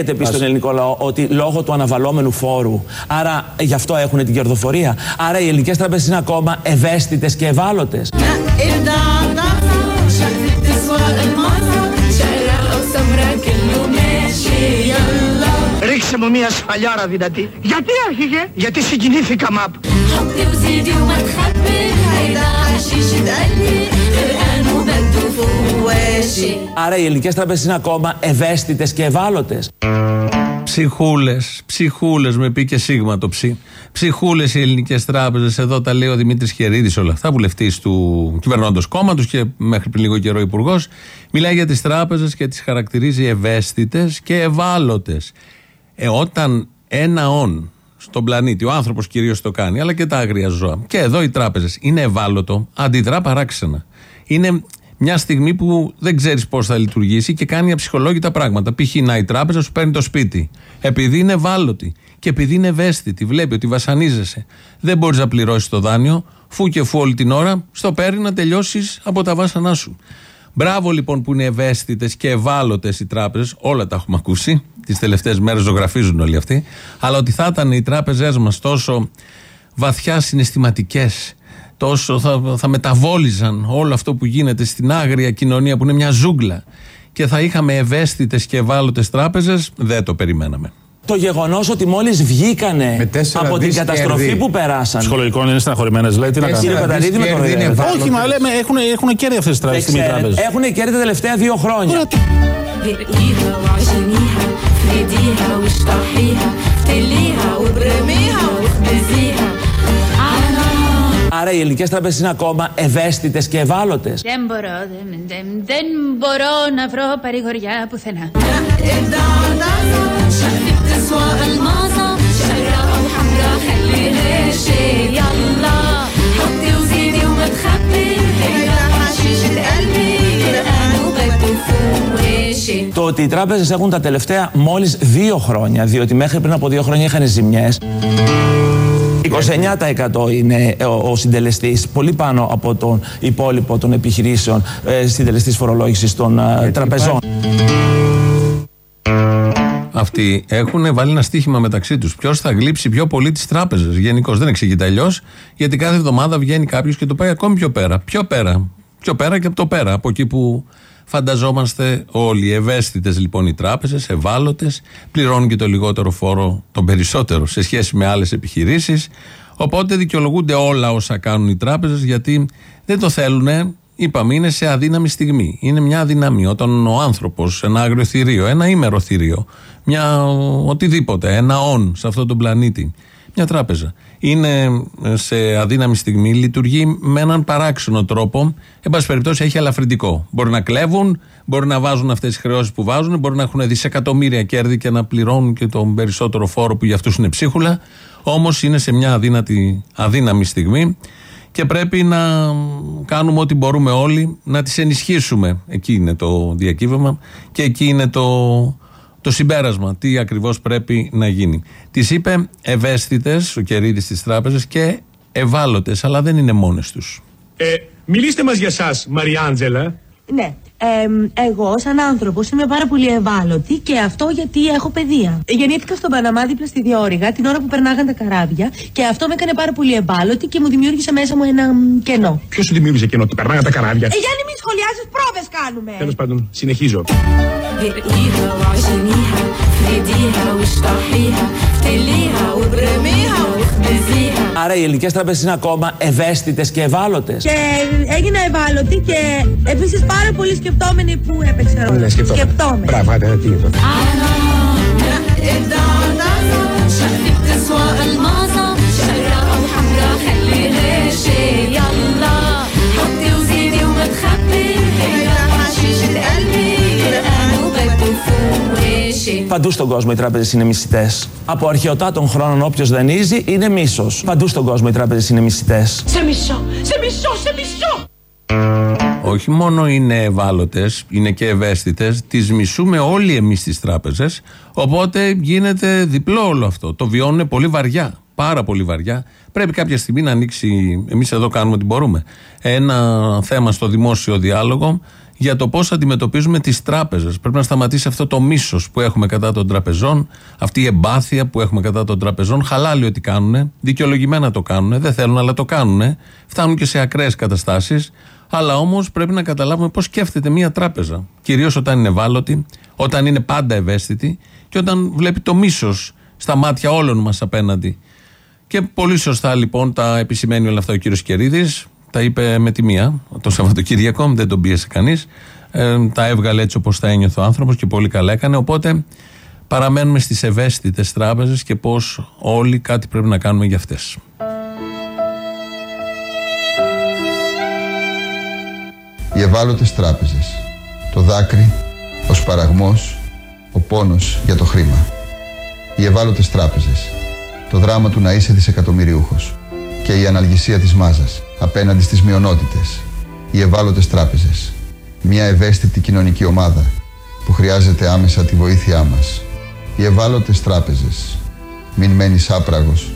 έχετε πει στον ελληνικό λαό ότι λόγω του αναβαλώμενου φόρου, άρα γι' αυτό έχουν την κερδοφορία. Άρα οι ελληνικές τράπεζε είναι ακόμα ευαίσθητες και ευάλωτες. Ρίξε μου μια σφαλιάρα δυνατή. Γιατί άρχιγε, γιατί συγκινήθηκα μαπ. Άρα οι ελληνικές τράπεζες είναι ακόμα ευαίσθητες και ευάλωτες. Ψυχούλες, ψυχούλες με πει και σίγμα το ψι. Ψυχούλες οι ελληνικές τράπεζες. Εδώ τα λέει ο Δημήτρης Χερίδης όλα αυτά, βουλευτής του κυβερνώντος κόμματος και μέχρι πριν λίγο καιρό υπουργός. Μιλάει για τις τράπεζες και τις χαρακτηρίζει ευαίσθητες και ευάλωτες. Ε, όταν ένα όν στον πλανήτη, ο άνθρωπος κυρίως το κάνει, αλλά και τα άγρια ζώα. Και εδώ οι τράπεζες είναι ευάλωτο, αντιδρά παράξενα. Είναι μια στιγμή που δεν ξέρεις πώς θα λειτουργήσει και κάνει αψυχολόγητα πράγματα. Π.χ. να η τράπεζα σου παίρνει το σπίτι. Επειδή είναι ευάλωτη και επειδή είναι ευαίσθητη, βλέπει ότι βασανίζεσαι, δεν μπορείς να πληρώσεις το δάνειο, φου και φου όλη την ώρα, στο παίρνει να τελειώσεις από τα βάσανά σου. Μπράβο λοιπόν που είναι ευαίσθητες και ευάλωτες οι τράπεζες, όλα τα έχουμε ακούσει. Τις τελευταίες μέρες ζωγραφίζουν όλοι αυτοί. Αλλά ότι θα ήταν οι τράπεζές μας τόσο βαθιά συναισθηματικές, τόσο θα, θα μεταβόλιζαν όλο αυτό που γίνεται στην άγρια κοινωνία που είναι μια ζούγκλα και θα είχαμε ευαίσθητες και ευάλωτες τράπεζες, δεν το περιμέναμε. Το γεγονός ότι μόλις βγήκανε από την καταστροφή που περάσαν. Ψυχολογικό είναι στεναχωρημένες, λέει. Τι να Κύριε κάνουμε. Κωνσταντίδη, με κοροϊδεύετε. Όχι, μα λέμε έχουν, έχουν κέρδη αυτές τις Δεν τράπεζες. ξέρετε, Έχουν κέρδη τα τελευταία δύο χρόνια. Άρα οι ελληνικές τράπεζες είναι ακόμα ευαίσθητες και ευάλωτες. Δεν μπορώ, δεν, δεν, δεν μπορώ να βρω παρηγοριά πουθενά. Το ότι οι τράπεζες έχουν τα τελευταία μόλις δύο χρόνια, διότι μέχρι πριν από δύο χρόνια είχαν ζημιές. 29% είναι ο, ο συντελεστής, πολύ πάνω από τον υπόλοιπο των επιχειρήσεων ε, συντελεστής φορολόγησης των ε, τραπεζών. Αυτοί έχουν βάλει ένα στίχημα μεταξύ τους. Ποιος θα γλύψει πιο πολύ τις τράπεζες; Γενικώς δεν εξηγείται αλλιώς, γιατί κάθε εβδομάδα βγαίνει κάποιος και το πάει ακόμη πιο πέρα. Πιο πέρα. Πιο πέρα και από το πέρα. Από εκεί που φανταζόμαστε όλοι. Ευαίσθητες λοιπόν οι τράπεζες, ευάλωτες, πληρώνουν και το λιγότερο φόρο, τον περισσότερο σε σχέση με άλλες επιχειρήσεις. Οπότε δικαιολογούνται όλα όσα κάνουν οι τράπεζες γιατί δεν το θέλουν. Είπαμε, είναι σε αδύναμη στιγμή. Είναι μια αδυναμία. Όταν ο άνθρωπος, ένα άγριο θηρίο, ένα ήμερο θηρίο, μια οτιδήποτε, ένα όν σε αυτόν τον πλανήτη, μια τράπεζα, είναι σε αδύναμη στιγμή, λειτουργεί με έναν παράξενο τρόπο. Εν πάση περιπτώσει, έχει ελαφρυντικό. Μπορεί να κλέβουν, μπορεί να βάζουν αυτές τις χρεώσεις που βάζουν, μπορεί να έχουν δισεκατομμύρια κέρδη και να πληρώνουν και τον περισσότερο φόρο που για αυτούς είναι ψίχουλα. Όμως είναι σε μια αδύνατη, αδύναμη στιγμή και πρέπει να κάνουμε ό,τι μπορούμε όλοι να τις ενισχύσουμε. Εκεί είναι το διακύβευμα και εκεί είναι το, το συμπέρασμα. Τι ακριβώς πρέπει να γίνει. Τις είπε ευαίσθητες, ο Κερίδης της τράπεζας και ευάλωτες, αλλά δεν είναι μόνες τους. Ε, μιλήστε μας για σας, Μαριάντζελα. Ναι. Ε, εγώ, σαν άνθρωπος, είμαι πάρα πολύ ευάλωτη και αυτό γιατί έχω παιδεία. Γεννήθηκα στον Παναμά δίπλα στη Διόρυγα την ώρα που περνάγαν τα καράβια και αυτό με έκανε πάρα πολύ ευάλωτη και μου δημιούργησε μέσα μου ένα μ, κενό. Ποιος σου δημιούργησε κενό, ότι περνάγαν τα καράβια; Ε, Γιάννη, μην σχολιάζεις, πρόβες κάνουμε. Τέλος πάντων, συνεχίζω. برقيها وعجنيها فريديها واشطحيها فتليها وبرميها واخبزيها Άρα οι ελληνικέ τράπεζε είναι ακόμα ευαίσθητε και ευάλωτε. Και έγινα ευάλωτη και επίση πάρα πολύ σκεπτόμενη που έπαιξε ρόλο. σκεπτόμενη. Μπράβο, άντε, τι είναι μισή. Παντού στον κόσμο οι τράπεζες είναι μισητές. Από αρχαιοτά των χρόνων, όποιος δανείζει είναι μίσος. Παντού στον κόσμο οι τράπεζες είναι μισητές. Σε μισό, σε μισό, σε μισό. Όχι μόνο είναι ευάλωτες, είναι και ευαίσθητες, τις μισούμε όλοι εμείς τις τράπεζες. Οπότε γίνεται διπλό όλο αυτό. Το βιώνουν πολύ βαριά. Πάρα πολύ βαριά. Πρέπει κάποια στιγμή να ανοίξει. Εμείς εδώ κάνουμε ό,τι μπορούμε. Ένα θέμα στο δημόσιο διάλογο για το πώς αντιμετωπίζουμε τις τράπεζες. Πρέπει να σταματήσει αυτό το μίσος που έχουμε κατά των τραπεζών, αυτή η εμπάθεια που έχουμε κατά των τραπεζών. Χαλάλι ότι κάνουν, δικαιολογημένα το κάνουν, δεν θέλουν, αλλά το κάνουν. Φτάνουν και σε ακραίες καταστάσεις. Αλλά όμως πρέπει να καταλάβουμε πώς σκέφτεται μια τράπεζα. Κυρίως όταν είναι ευάλωτη, όταν είναι πάντα ευαίσθητη και όταν βλέπει το μίσος στα μάτια όλων μας απέναντι. Και πολύ σωστά λοιπόν τα επισημαίνει όλα αυτά ο κύριος Κερίδης. Τα είπε με τη μία το Σαββατοκύριακο, δεν τον πίεσε κανείς. Ε, τα έβγαλε έτσι όπως τα ένιωθε ο άνθρωπος και πολύ καλά έκανε. Οπότε παραμένουμε στις ευαίσθητες τράπεζες και πώς όλοι κάτι πρέπει να κάνουμε για αυτές. Οι ευάλωτες τράπεζες. Το δάκρυ, ο σπαραγμός, ο πόνος για το χρήμα. Οι ευάλωτες τράπεζες. Το δράμα του να είσαι δισεκατομμυριούχος. Και η αναλγησία της μάζας απέναντι στις μειονότητες. Οι ευάλωτες τράπεζες. Μια ευαίσθητη κοινωνική ομάδα που χρειάζεται άμεσα τη βοήθειά μας. Οι ευάλωτες τράπεζες. Μην μένεις άπραγος.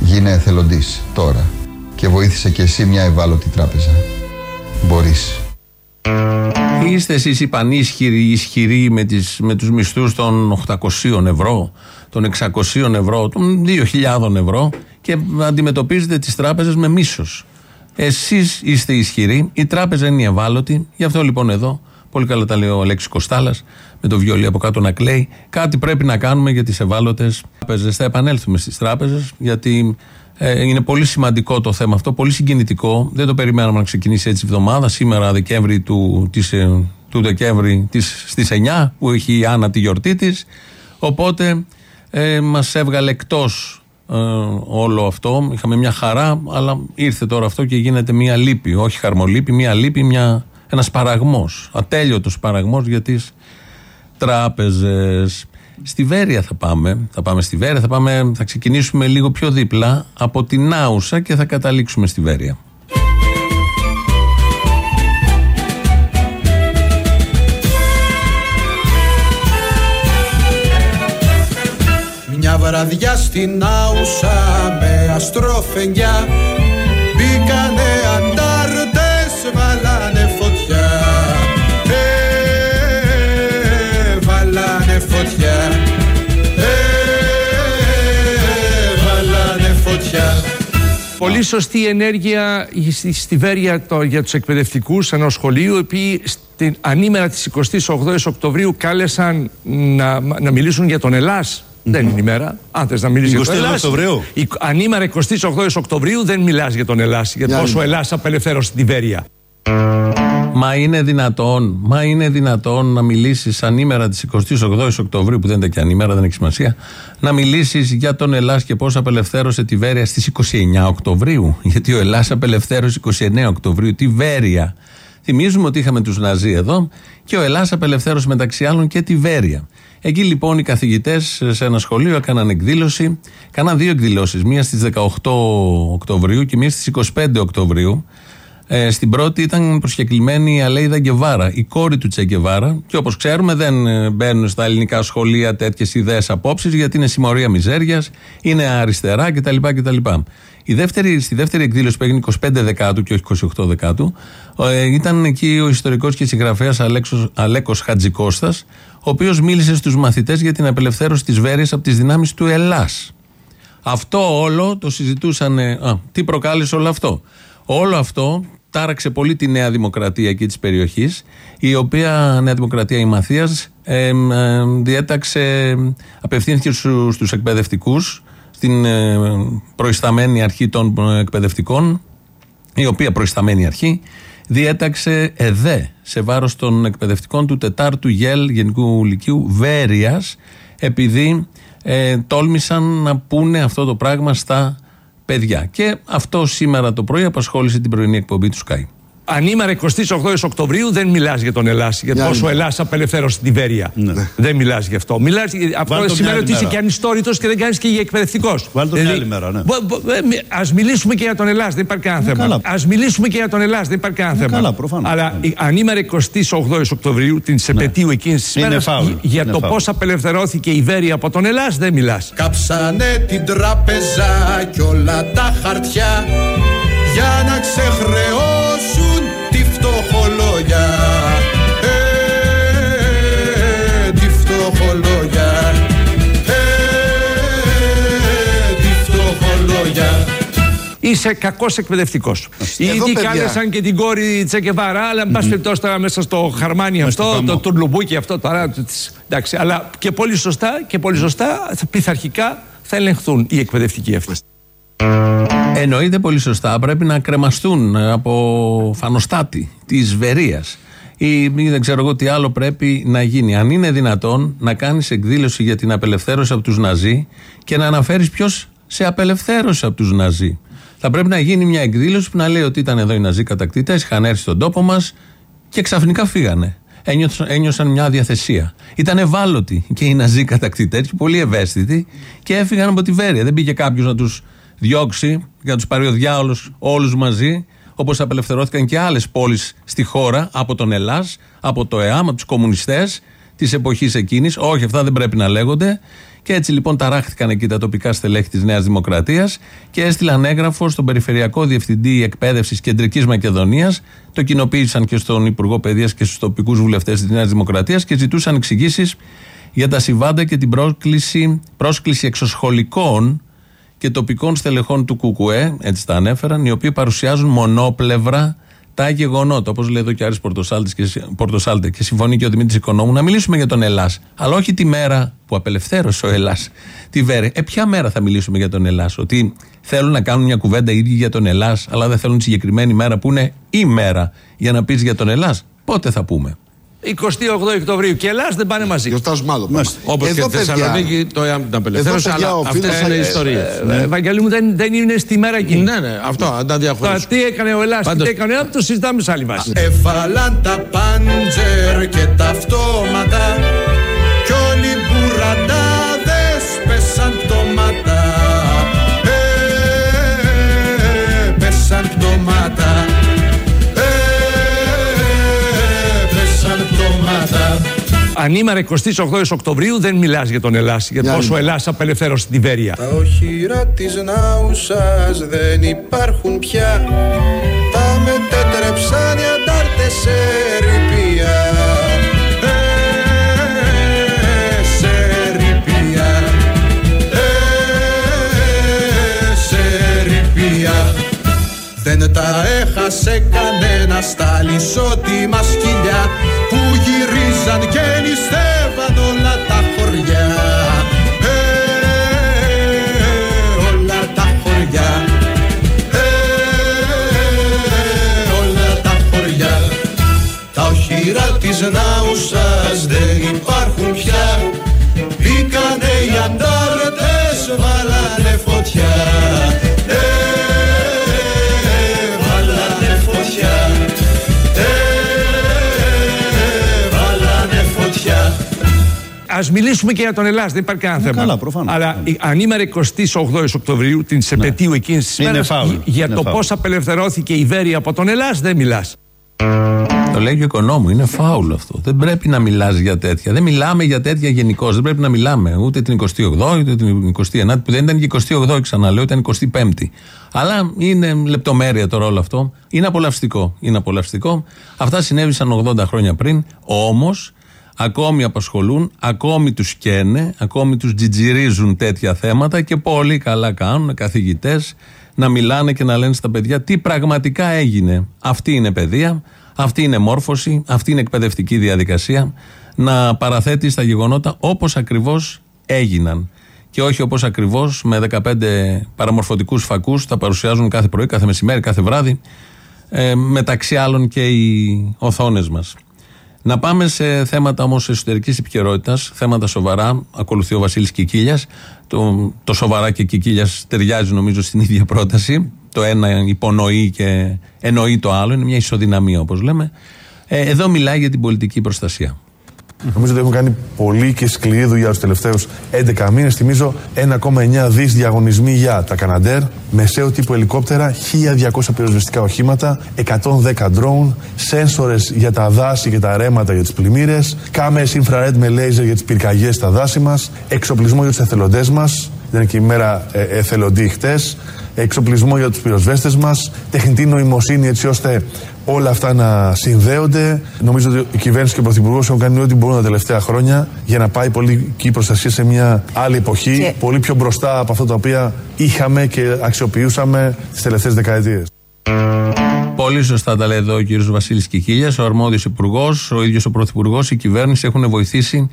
Γίνε εθελοντής τώρα και βοήθησε και εσύ μια ευάλωτη τράπεζα. Μπορείς. Είστε εσείς οι πανίσχυροι, ισχυροί με, τις, με τους μισθούς των 800 ευρώ, των 600 ευρώ, των 2.000 ευρώ και αντιμετωπίζετε τις τράπεζες με μίσος. Εσείς είστε ισχυροί, η τράπεζα είναι η ευάλωτη, γι' αυτό λοιπόν εδώ, πολύ καλά τα λέει ο Αλέξης Κοστάλας, με το βιολί από κάτω να κλαίει, κάτι πρέπει να κάνουμε για τις ευάλωτες τράπεζες. Θα επανέλθουμε στις τράπεζες, γιατί ε, είναι πολύ σημαντικό το θέμα αυτό, πολύ συγκινητικό. Δεν το περιμέναμε να ξεκινήσει έτσι η εβδομάδα. Σήμερα, Δεκέμβρη του, της, ε, του Δεκέμβρη της, στις 9, που έχει η Άννα τη γιορτή της. Οπότε ε, μας έβγαλε εκτός ε, όλο αυτό. Είχαμε μια χαρά, αλλά ήρθε τώρα αυτό και γίνεται μια λύπη. Όχι χαρμολύπη, μια λύπη, μια, ένας παραγμός. Ατέλειωτος παραγμός για τις τράπεζες. Στη Βέρεια θα πάμε. Θα πάμε στη Βέρεια, θα, πάμε, θα ξεκινήσουμε λίγο πιο δίπλα από την Άουσα και θα καταλήξουμε στη Βέρεια. Μια βραδιά στην Άουσα με αστροφενιά Μπήκανε αντάρτες, βάλανε φωτιά. Ε, βάλανε φωτιά. Ε, βάλανε φωτιά. Πολύ σωστή ενέργεια στη, στη Βέρεια το- για τους εκπαιδευτικούς ενός σχολείου οι οποίοι στην ανήμερα της 28ης Οκτωβρίου κάλεσαν να, να μιλήσουν για τον Ελλάς. Δεν είναι η μέρα. Αν θες να μιλήσεις για τον 28 Ελλάς. Οκτωβρίου. Η, ανήμερα 28ης Οκτωβρίου δεν μιλάς για τον Ελλάς. Για πόσο ο Ελλάς απελευθέρωσε τη Βέρεια. Μα είναι δυνατόν, μα είναι δυνατόν να μιλήσεις ανήμερα της 28η Οκτωβρίου, που δεν ήταν και ανήμερα, δεν έχει σημασία, να μιλήσεις για τον Ελλάς και πώς απελευθέρωσε τη Βέρεια στι 29 Οκτωβρίου. Γιατί ο Ελλάς απελευθέρωσε 29 Οκτωβρίου τη Βέρεια. Θυμίζουμε ότι είχαμε τους Ναζί εδώ και ο Ελλάς απελευθέρωσε μεταξύ άλλων και τη Βέρεια. Εκεί λοιπόν οι καθηγητές σε ένα σχολείο έκαναν εκδήλωση. Κάναν δύο εκδηλώσεις. Μία στις 18 Οκτωβρίου και μία στις 25 Οκτωβρίου. Ε, στην πρώτη ήταν προσκεκλημένη η Αλέιδα Γκεβάρα, η κόρη του Τσεγκεβάρα. Και όπως ξέρουμε, δεν ε, μπαίνουν στα ελληνικά σχολεία τέτοιες ιδέες απόψεις, γιατί είναι συμμορία μιζέριας, είναι αριστερά κτλ. κτλ. Η δεύτερη, στη δεύτερη εκδήλωση που έγινε 25 Δεκάτου και όχι 28 Δεκάτου, ε, ήταν εκεί ο ιστορικός και συγγραφέας Αλέκος Χατζικώστας, ο οποίος μίλησε στους μαθητές για την απελευθέρωση της Βέρειας από τις δυνάμεις του Ελλάς. Αυτό όλο το συζητούσαν. Α, τι προκάλεσε όλο αυτό; Όλο αυτό τάραξε πολύ τη Νέα Δημοκρατία εκεί της περιοχής, η οποία Νέα Δημοκρατία η Μαθίας ε, ε, διέταξε, απευθύνθηκε στους στους εκπαιδευτικούς στην ε, προϊσταμένη αρχή των ε, εκπαιδευτικών, η οποία προϊσταμένη αρχή διέταξε ΕΔΕ σε βάρος των εκπαιδευτικών του τετάρτου ΓΕΛ Γενικού Λυκείου Βέρειας επειδή ε, τόλμησαν να πούνε αυτό το πράγμα στα παιδιά. Και αυτό σήμερα το πρωί απασχόλησε την πρωινή εκπομπή του Sky. Ανήμερα 28 Οκτωβρίου δεν μιλάς για τον Ελλάς, για Για πόσο ο άλλη Ελλάς απελευθέρωσες τη Βέρεια. Δεν μιλάς γι' αυτό. Μιλάς, αυτό Βάλ' το σημαίνει μια ότι άλλη είσαι μέρα. και ανιστόρητος και δεν κάνεις και εκπαιδευτικός. Βάλ' το μια άλλη μέρα, ναι. Α μιλήσουμε και για τον Ελλάς, δεν υπάρχει κανένα θέμα. καλά. Α μιλήσουμε και για τον Ελλάς, δεν υπάρχει κανένα θέμα. καλά, προφανώς. Αλλά Ναι. η ανήμερα 28 Οκτωβρίου, την επαιτίου εκείνης της Είναι ημέρα, φάουλ. για Είναι το φάουλ. πώς απελευθερώθηκε η Βέρεια από τον Ελλάς δεν μιλάς. Κάψανε την τράπεζα κι όλα τα χαρτιά για να ξεχρεώσουν φτωχολόγια Είσαι κακός εκπαιδευτικός. Ήδη κάλεσαν και την κόρη Τσεκεβάρα, αλλά εν πάση περιπτώσει τώρα μέσα στο χαρμάνι αυτό, το τουρλουμπούκι αυτό τώρα. Εντάξει, αλλά και πολύ σωστά και πολύ σωστά πειθαρχικά θα ελεγχθούν οι εκπαιδευτικοί αυτοί. Εννοείται πολύ σωστά. Πρέπει να κρεμαστούν ε, από φανοστάτη της Βερίας. Ή, ή δεν ξέρω εγώ τι άλλο πρέπει να γίνει. Αν είναι δυνατόν να κάνεις εκδήλωση για την απελευθέρωση από τους Ναζί και να αναφέρεις ποιος σε απελευθέρωσε από τους Ναζί. Θα πρέπει να γίνει μια εκδήλωση που να λέει ότι ήταν εδώ οι Ναζί κατακτητέ, είχαν έρθει στον τόπο μας και ξαφνικά φύγανε. Ένιωσαν, ένιωσαν μια διαθεσία. Ήταν ευάλωτοι και οι Ναζί κατακτητέ και πολύ ευαίσθητοι και έφυγαν από τη Βέρεια. Δεν πήγε κάποιος να τους διώξει και να τους πάρει ο διάολος όλους μαζί, όπως απελευθερώθηκαν και άλλες πόλεις στη χώρα από τον Ελλάς, από το ΕΑΜ, από τους κομμουνιστές της εποχής εκείνης. Όχι, αυτά δεν πρέπει να λέγονται. Και έτσι λοιπόν ταράχτηκαν εκεί τα τοπικά στελέχη της Νέας Δημοκρατίας και έστειλαν έγγραφο στον Περιφερειακό Διευθυντή Εκπαίδευσης Κεντρικής Μακεδονίας. Το κοινοποίησαν και στον Υπουργό Παιδείας και στους τοπικούς βουλευτές της Νέας Δημοκρατίας και ζητούσαν εξηγήσεις για τα συμβάντα και την πρόσκληση, πρόσκληση εξωσχολικών και τοπικών στελεχών του ΚΚΕ, έτσι τα ανέφεραν, οι οποίοι παρουσιάζουν μονόπλευρα τα γεγονότα. Όπως λέει εδώ και Άρης Πορτοσάλτης και, Πορτοσάλτε και συμφωνεί και ο Δημήτρης Οικονόμου, να μιλήσουμε για τον Ελλάς. Αλλά όχι τη μέρα που απελευθέρωσε ο Ελλάς τη Βέρε. Ε, ποια μέρα θα μιλήσουμε για τον Ελλάς. Ότι θέλουν να κάνουν μια κουβέντα οι ίδιοι για τον Ελλάς, αλλά δεν θέλουν τη συγκεκριμένη μέρα που είναι η μέρα για να πεις για τον Ελλάς. Πότε θα πούμε; 28 Οκτωβρίου και Ελλάς δεν πάνε μαζί. Γιορτάζουμε άλλο πράγμα. Όπως και Εδώ, στη παιδιά, Θεσσαλονίκη το ΕΑΜ την απελευθέρωσε, Εδώ, παιδιά, αλλά οφείλω αυτέ να- είναι ε, ιστορίε. Ε, Βαγγέλη μου δεν, δεν είναι στη μέρα εκείνη. Ναι, ναι, αυτό, αν τα Τώρα διαχωρίσουμε. τι έκανε ο Ελλάς, Πάντως- τι έκανε ο το συζητάμε σε άλλη βάση. Έβαλαν τα πάντζερ και τα αυτόματα Κι όλοι οι Ανήμερα 28 Οκτωβρίου δεν μιλάς για τον Ελλάς, για Για πόσο ο άλλη. Ελλάς απελευθέρωσε την Βέρεια. Τα οχυρά της Νάουσας δεν υπάρχουν πια Τα μετέτρεψαν οι αντάρτες σε ρηπία δεν τα έχασε κανένας στα λισότιμα σκυλιά που γυρίζαν και νηστεύαν όλα τα χωριά. Ε, όλα τα χωριά. Ε, όλα τα χωριά. Τα οχυρά της Νάουσας δεν υπάρχουν πια Μπήκανε οι αντάρτες, βάλανε φωτιά μιλήσουμε και για τον Ελλάς, δεν υπάρχει κανένα θέμα. καλά, προφανώς. Αλλά η ανήμερα 28 Οκτωβρίου, την επαιτίου εκείνη τη Είναι μέρα, φάουλ. για Είναι το φάουλ. πώς απελευθερώθηκε η Βέρεια από τον Ελλάς δεν μιλάς. Το λέει και ο οικονόμου. Είναι φάουλ αυτό. Δεν πρέπει να μιλάς για τέτοια. Δεν μιλάμε για τέτοια γενικώ. Δεν πρέπει να μιλάμε ούτε την 28η, ούτε την 29η, που δεν ήταν και 28η, ξαναλέω, ήταν 25η. Αλλά είναι λεπτομέρεια τώρα όλο αυτό. Είναι απολαυστικό. Είναι απολαυστικό. Αυτά συνέβησαν 80 χρόνια πριν. Όμως, ακόμη απασχολούν, ακόμη τους καίνε, ακόμη τους τζιτζιρίζουν τέτοια θέματα και πολύ καλά κάνουν καθηγητές να μιλάνε και να λένε στα παιδιά τι πραγματικά έγινε. Αυτή είναι παιδεία, αυτή είναι μόρφωση, αυτή είναι εκπαιδευτική διαδικασία. Να παραθέτει τα γεγονότα όπως ακριβώς έγιναν. Και όχι όπως ακριβώς με 15 παραμορφωτικούς φακούς τα παρουσιάζουν κάθε πρωί, κάθε μεσημέρι, κάθε βράδυ. Ε, μεταξύ άλλων και οι οθόνες μας. Να πάμε σε θέματα όμως εσωτερικής επικαιρότητας, θέματα σοβαρά. Ακολουθεί ο Βασίλης Κικίλιας. Το, το σοβαρά και Κικίλιας ταιριάζει νομίζω στην ίδια πρόταση. Το ένα υπονοεί και εννοεί το άλλο. Είναι μια ισοδυναμία όπως λέμε. Ε, εδώ μιλάει για την πολιτική προστασία. Νομίζω ότι έχουν κάνει πολύ και σκληρή δουλειά τους τελευταίους 11 μήνες. Θυμίζω 1,9 δις διαγωνισμοί για τα Καναντέρ, μεσαίου τύπου ελικόπτερα, 1200 πυροσβεστικά οχήματα, 110 ντρόουν, σένσορες για τα δάση και τα ρέματα για τις πλημμύρες, κάμερες infrared με λέιζερ για τις πυρκαγιές στα δάση μας, εξοπλισμό για τους εθελοντές μας, Ήταν και η μέρα ε, εθελοντή χτες. Εξοπλισμό για τους πυροσβέστες μας. Τεχνητή νοημοσύνη έτσι ώστε όλα αυτά να συνδέονται. Νομίζω ότι η κυβέρνηση και ο Πρωθυπουργός έχουν κάνει ό,τι μπορούν τα τελευταία χρόνια για να πάει πολιτική προστασία σε μια άλλη εποχή. Και- Πολύ πιο μπροστά από αυτά τα οποία είχαμε και αξιοποιούσαμε τις τελευταίες δεκαετίες. Πολύ σωστά τα λέει εδώ ο κύριος Βασίλης Κικίλιας, ο αρμόδιος υπουργός, ο ίδιος ο πρωθυπουργός, η κυβέρνηση έχουν βοηθήσει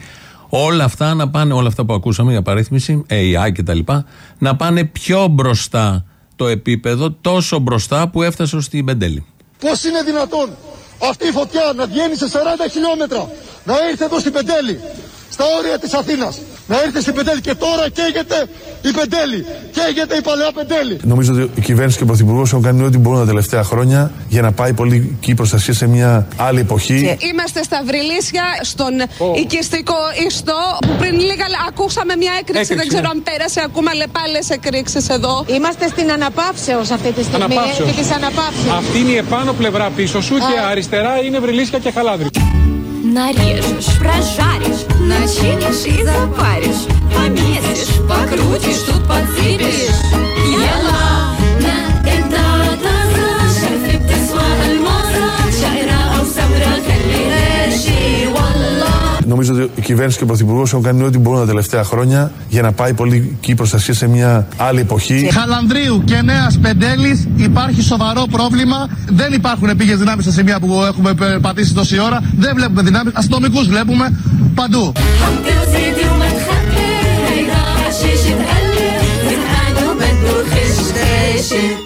όλα αυτά να πάνε, όλα αυτά που ακούσαμε, η απαρίθμηση, AI κτλ., να πάνε πιο μπροστά το επίπεδο, τόσο μπροστά που έφτασε στην Πεντέλη. Πώς είναι δυνατόν αυτή η φωτιά να βγαίνει σε 40 χιλιόμετρα, να έρθει εδώ στην Πεντέλη, στα όρια της Αθήνας, να έρθει στην Πεντέλη και τώρα καίγεται η Πεντέλη, καίγεται η παλαιά Πεντέλη. Νομίζω ότι η κυβέρνησης και ο Πρωθυπουργός έχουν κάνει ό,τι μπορούν τα τελευταία χρόνια για να πάει πολιτική προστασία σε μια άλλη εποχή. Είμαστε στα Βρυλίσια, στον οικιστικό ιστό, που πριν λίγα λε- ακούσαμε μια έκρηξη. Έκρηξη, Δεν ξέρω ναι. αν πέρασε. Ακούμε λεπάλε εκρήξεις εδώ. Είμαστε στην αναπαύσεως αυτή τη στιγμή. Αναπαύσεως. Επί της αναπαύσεως. Αυτή είναι η επάνω πλευρά πίσω σου και αριστερά είναι βρυλίσια και χαλάδρι. Нарежешь, прожаришь, начинишь и запаришь Помесишь, покрутишь, тут подсыпешь. Я νομίζω ότι η κυβέρνηση και ο Πρωθυπουργός έχουν κάνει ό,τι μπορούν τα τελευταία χρόνια για να πάει πολιτική προστασία σε μια άλλη εποχή. Χαλανδρίου και Νέας Πεντέλης υπάρχει σοβαρό πρόβλημα. Δεν υπάρχουν επίγειες δυνάμεις στα σημεία που έχουμε ε, πατήσει τόση ώρα. Δεν βλέπουμε δυνάμεις. Αστυνομικούς βλέπουμε παντού.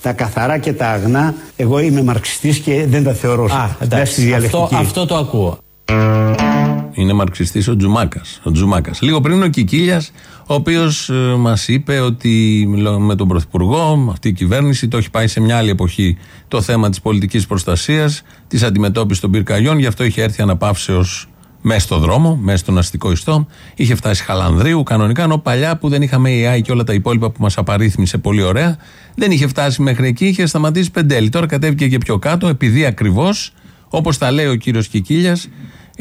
Τα καθαρά και τα αγνά, εγώ είμαι μαρξιστής και δεν τα θεωρώ. Α, αυτό το ακούω. Είναι μαρξιστής ο Τζουμάκας, ο Τζουμάκας. Λίγο πριν ο Κικίλιας, ο οποίος ε, μας είπε ότι μιλώ με τον Πρωθυπουργό, αυτή η κυβέρνηση το έχει πάει σε μια άλλη εποχή το θέμα της πολιτικής προστασίας, της αντιμετώπισης των πυρκαγιών, γι' αυτό είχε έρθει αναπαύσεως μέσα στο δρόμο, μέσα στον αστικό ιστό. Είχε φτάσει Χαλανδρίου κανονικά, ενώ παλιά που δεν είχαμε AI και όλα τα υπόλοιπα που μας απαρίθμησε πολύ ωραία, δεν είχε φτάσει μέχρι εκεί, είχε σταματήσει πεντέλη. Τώρα κατέβηκε και πιο κάτω, επειδή ακριβώς, όπως τα λέει ο κύριος Κικίλιας,